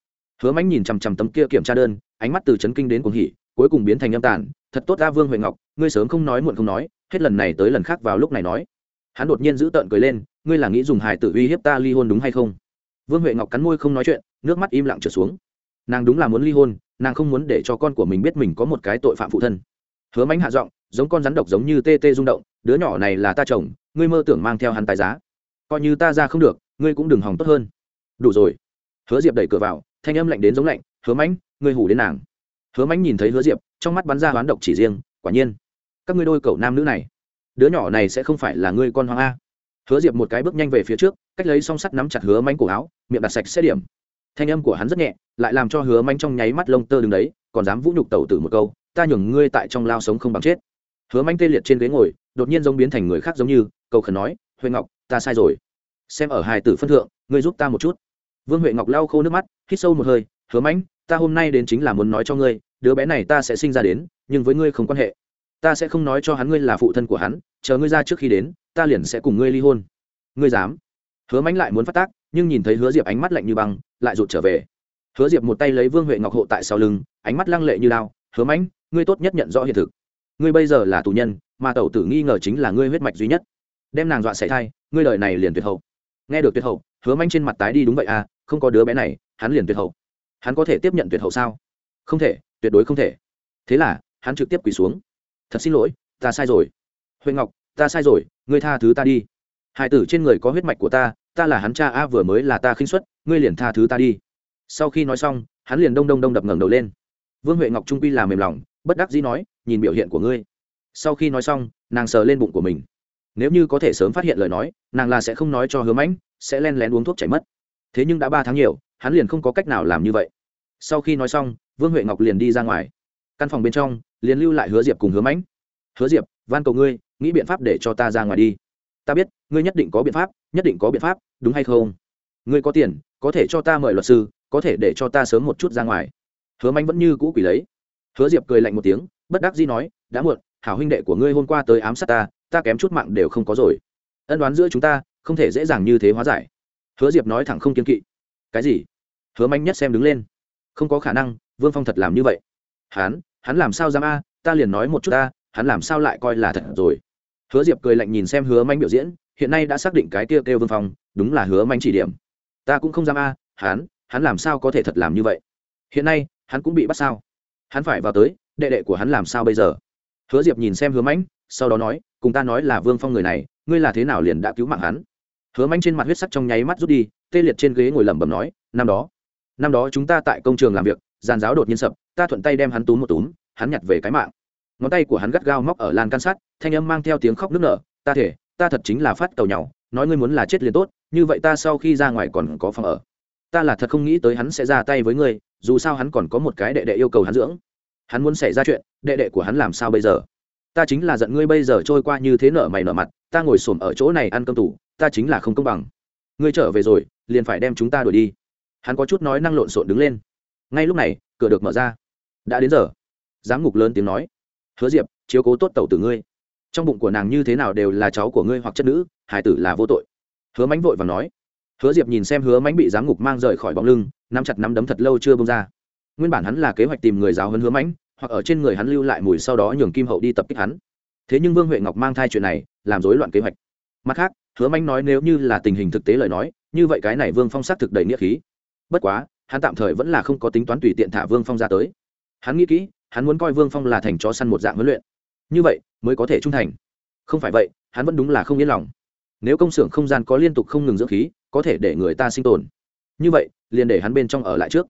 Hứa mánh nhìn chằm chằm tấm kia kiểm tra đơn, ánh mắt từ chấn kinh đến cuồng hỉ, cuối cùng biến thành âm tàn. Thật tốt ra vương huệ ngọc, ngươi sớm không nói muộn không nói, hết lần này tới lần khác vào lúc này nói hắn đột nhiên giữ tợn cười lên, ngươi là nghĩ dùng hài tử uy hiếp ta ly hôn đúng hay không? Vương huệ ngọc cắn môi không nói chuyện, nước mắt im lặng trở xuống. Nàng đúng là muốn ly hôn, nàng không muốn để cho con của mình biết mình có một cái tội phạm phụ thân. Hứa mánh hạ giọng, giống con rắn độc giống như tê tê rung động, đứa nhỏ này là ta chồng, ngươi mơ tưởng mang theo hắn tài giá. Coi như ta ra không được, ngươi cũng đừng hòng tốt hơn. Đủ rồi. Hứa diệp đẩy cửa vào, thanh âm lạnh đến giống lạnh, hứa mánh ngươi hủ đến nàng. Hứa mánh nhìn thấy hứa diệp, trong mắt bắn ra hoán độc chỉ riêng, quả nhiên, các ngươi đôi cậu nam nữ này đứa nhỏ này sẽ không phải là ngươi con hoang a. Hứa diệp một cái bước nhanh về phía trước, cách lấy song sắt nắm chặt hứa mánh cổ áo, miệng đặt sạch xét điểm. Thanh âm của hắn rất nhẹ, lại làm cho hứa mánh trong nháy mắt lông tơ đứng đấy, còn dám vũ nhục tẩu tử một câu, ta nhường ngươi tại trong lao sống không bằng chết. Hứa mánh tê liệt trên ghế ngồi, đột nhiên giống biến thành người khác giống như, cầu khẩn nói, huệ ngọc, ta sai rồi. Xem ở hài tử phân thượng, ngươi giúp ta một chút. Vương huệ ngọc lau khô nước mắt, hít sâu một hơi, hứa mánh ta hôm nay đến chính là muốn nói cho ngươi, đứa bé này ta sẽ sinh ra đến, nhưng với ngươi không quan hệ ta sẽ không nói cho hắn ngươi là phụ thân của hắn, chờ ngươi ra trước khi đến, ta liền sẽ cùng ngươi ly hôn. Ngươi dám? Hứa mãnh lại muốn phát tác, nhưng nhìn thấy hứa diệp ánh mắt lạnh như băng, lại rụt trở về. Hứa diệp một tay lấy vương huệ ngọc hộ tại sau lưng, ánh mắt lăng lệ như lao hứa mãnh, ngươi tốt nhất nhận rõ hiện thực. Ngươi bây giờ là tù nhân, mà tẩu tử nghi ngờ chính là ngươi huyết mạch duy nhất. Đem nàng dọa xảy thai, ngươi lời này liền tuyệt hậu. Nghe được tuyệt hậu, hứa manh trên mặt tái đi đúng vậy à không có đứa bé này, hắn liền tuyệt hậu. Hắn có thể tiếp nhận tuyệt hậu sao? Không thể, tuyệt đối không thể. Thế là, hắn trực tiếp quỳ xuống thật xin lỗi, ta sai rồi. Huệ ngọc, ta sai rồi, ngươi tha thứ ta đi. Hai tử trên người có huyết mạch của ta ta là hắn cha a, vừa mới là ta khinh xuất ngươi liền tha thứ ta đi. Sau khi nói xong, hắn liền đông đông đông đập ngẩng đầu lên. Vương huệ ngọc trung quy là mềm lòng, bất đắc dĩ nói, nhìn biểu hiện của ngươi. Sau khi nói xong, nàng sờ lên bụng của mình. Nếu như có thể sớm phát hiện lời nói, nàng là sẽ không nói cho hứa mãnh, sẽ len lén uống thuốc chảy mất. Thế nhưng đã ba tháng nhiều, hắn liền không có cách nào làm như vậy. Sau khi nói xong, vương huệ ngọc liền đi ra ngoài căn phòng bên trong, liền lưu lại hứa diệp cùng hứa mãnh. Hứa diệp, van cầu ngươi, nghĩ biện pháp để cho ta ra ngoài đi. Ta biết, ngươi nhất định có biện pháp, nhất định có biện pháp, đúng hay không? Ngươi có tiền, có thể cho ta mời luật sư, có thể để cho ta sớm một chút ra ngoài. Hứa mãnh vẫn như cũ quỷ lấy. Hứa diệp cười lạnh một tiếng, bất đắc dĩ nói, đã muộn, hảo huynh đệ của ngươi hôm qua tới ám sát ta ta kém chút mạng đều không có rồi. Ân đoán giữa chúng ta, không thể dễ dàng như thế hóa giải. Hứa diệp nói thẳng không kiên kỵ. Cái gì? Hứa manh nhất xem đứng lên. Không có khả năng, vương phong thật làm như vậy hắn hắn làm sao dám a? Ta liền nói một chút ta, hắn làm sao lại coi là thật rồi? Hứa diệp cười lạnh nhìn xem hứa manh biểu diễn, hiện nay đã xác định cái kia kêu vương phong, đúng là hứa manh chỉ điểm. Ta cũng không dám a, hắn hắn làm sao có thể thật làm như vậy? Hiện nay, hắn cũng bị bắt sao? Hắn phải vào tới, đệ đệ của hắn làm sao bây giờ? Hứa diệp nhìn xem hứa mãnh sau đó nói, cùng ta nói là vương phong người này, ngươi là thế nào liền đã cứu mạng hắn? Hứa manh trên mặt huyết sắc trong nháy mắt rút đi, tê liệt trên ghế ngồi lẩm bẩm nói, năm đó năm đó chúng ta tại công trường làm việc giàn giáo đột nhiên sập ta thuận tay đem hắn túm một túm hắn nhặt về cái mạng. Ngón tay của hắn gắt gao móc ở lan can sát, thanh âm mang theo tiếng khóc nức nở ta thể ta thật chính là phát cầu nhau nói ngươi muốn là chết liền tốt như vậy ta sau khi ra ngoài còn có phòng ở. Ta là thật không nghĩ tới hắn sẽ ra tay với ngươi dù sao hắn còn có một cái đệ đệ yêu cầu hắn dưỡng. Hắn muốn xảy ra chuyện đệ đệ của hắn làm sao bây giờ? Ta chính là giận ngươi bây giờ trôi qua như thế nở mày nở mặt ta ngồi xổm ở chỗ này ăn cơm tủ ta chính là không công bằng. Ngươi trở về rồi liền phải đem chúng ta đuổi đi. Hắn có chút nói năng lộn xộn đứng lên ngay lúc này, cửa được mở ra. Đã đến giờ. Giám ngục lớn tiếng nói. Hứa diệp, chiếu cố tốt tẩu tử ngươi. Trong bụng của nàng như thế nào đều là cháu của ngươi hoặc chất nữ hải tử là vô tội. Hứa mánh vội và nói. Hứa diệp nhìn xem hứa mánh bị giám ngục mang rời khỏi bóng lưng, nắm chặt nắm đấm thật lâu chưa bông ra. Nguyên bản hắn là kế hoạch tìm người giáo hơn hứa mánh hoặc ở trên người hắn lưu lại mùi sau đó nhường kim hậu đi tập kích hắn. Thế nhưng vương huệ ngọc mang thai chuyện này, làm rối loạn kế hoạch. Mặt khác, hứa mánh nói nếu như là tình hình thực tế lời nói, như vậy cái này vương phong xác thực đầy nghĩa khí. Bất quá hắn tạm thời vẫn là không có tính toán tùy tiện thả vương phong ra tới. Hắn nghĩ kỹ, hắn muốn coi vương phong là thành chó săn một dạng huấn luyện. Như vậy, mới có thể trung thành. Không phải vậy, hắn vẫn đúng là không yên lòng. Nếu công xưởng không gian có liên tục không ngừng dưỡng khí, có thể để người ta sinh tồn. Như vậy, liền để hắn bên trong ở lại trước.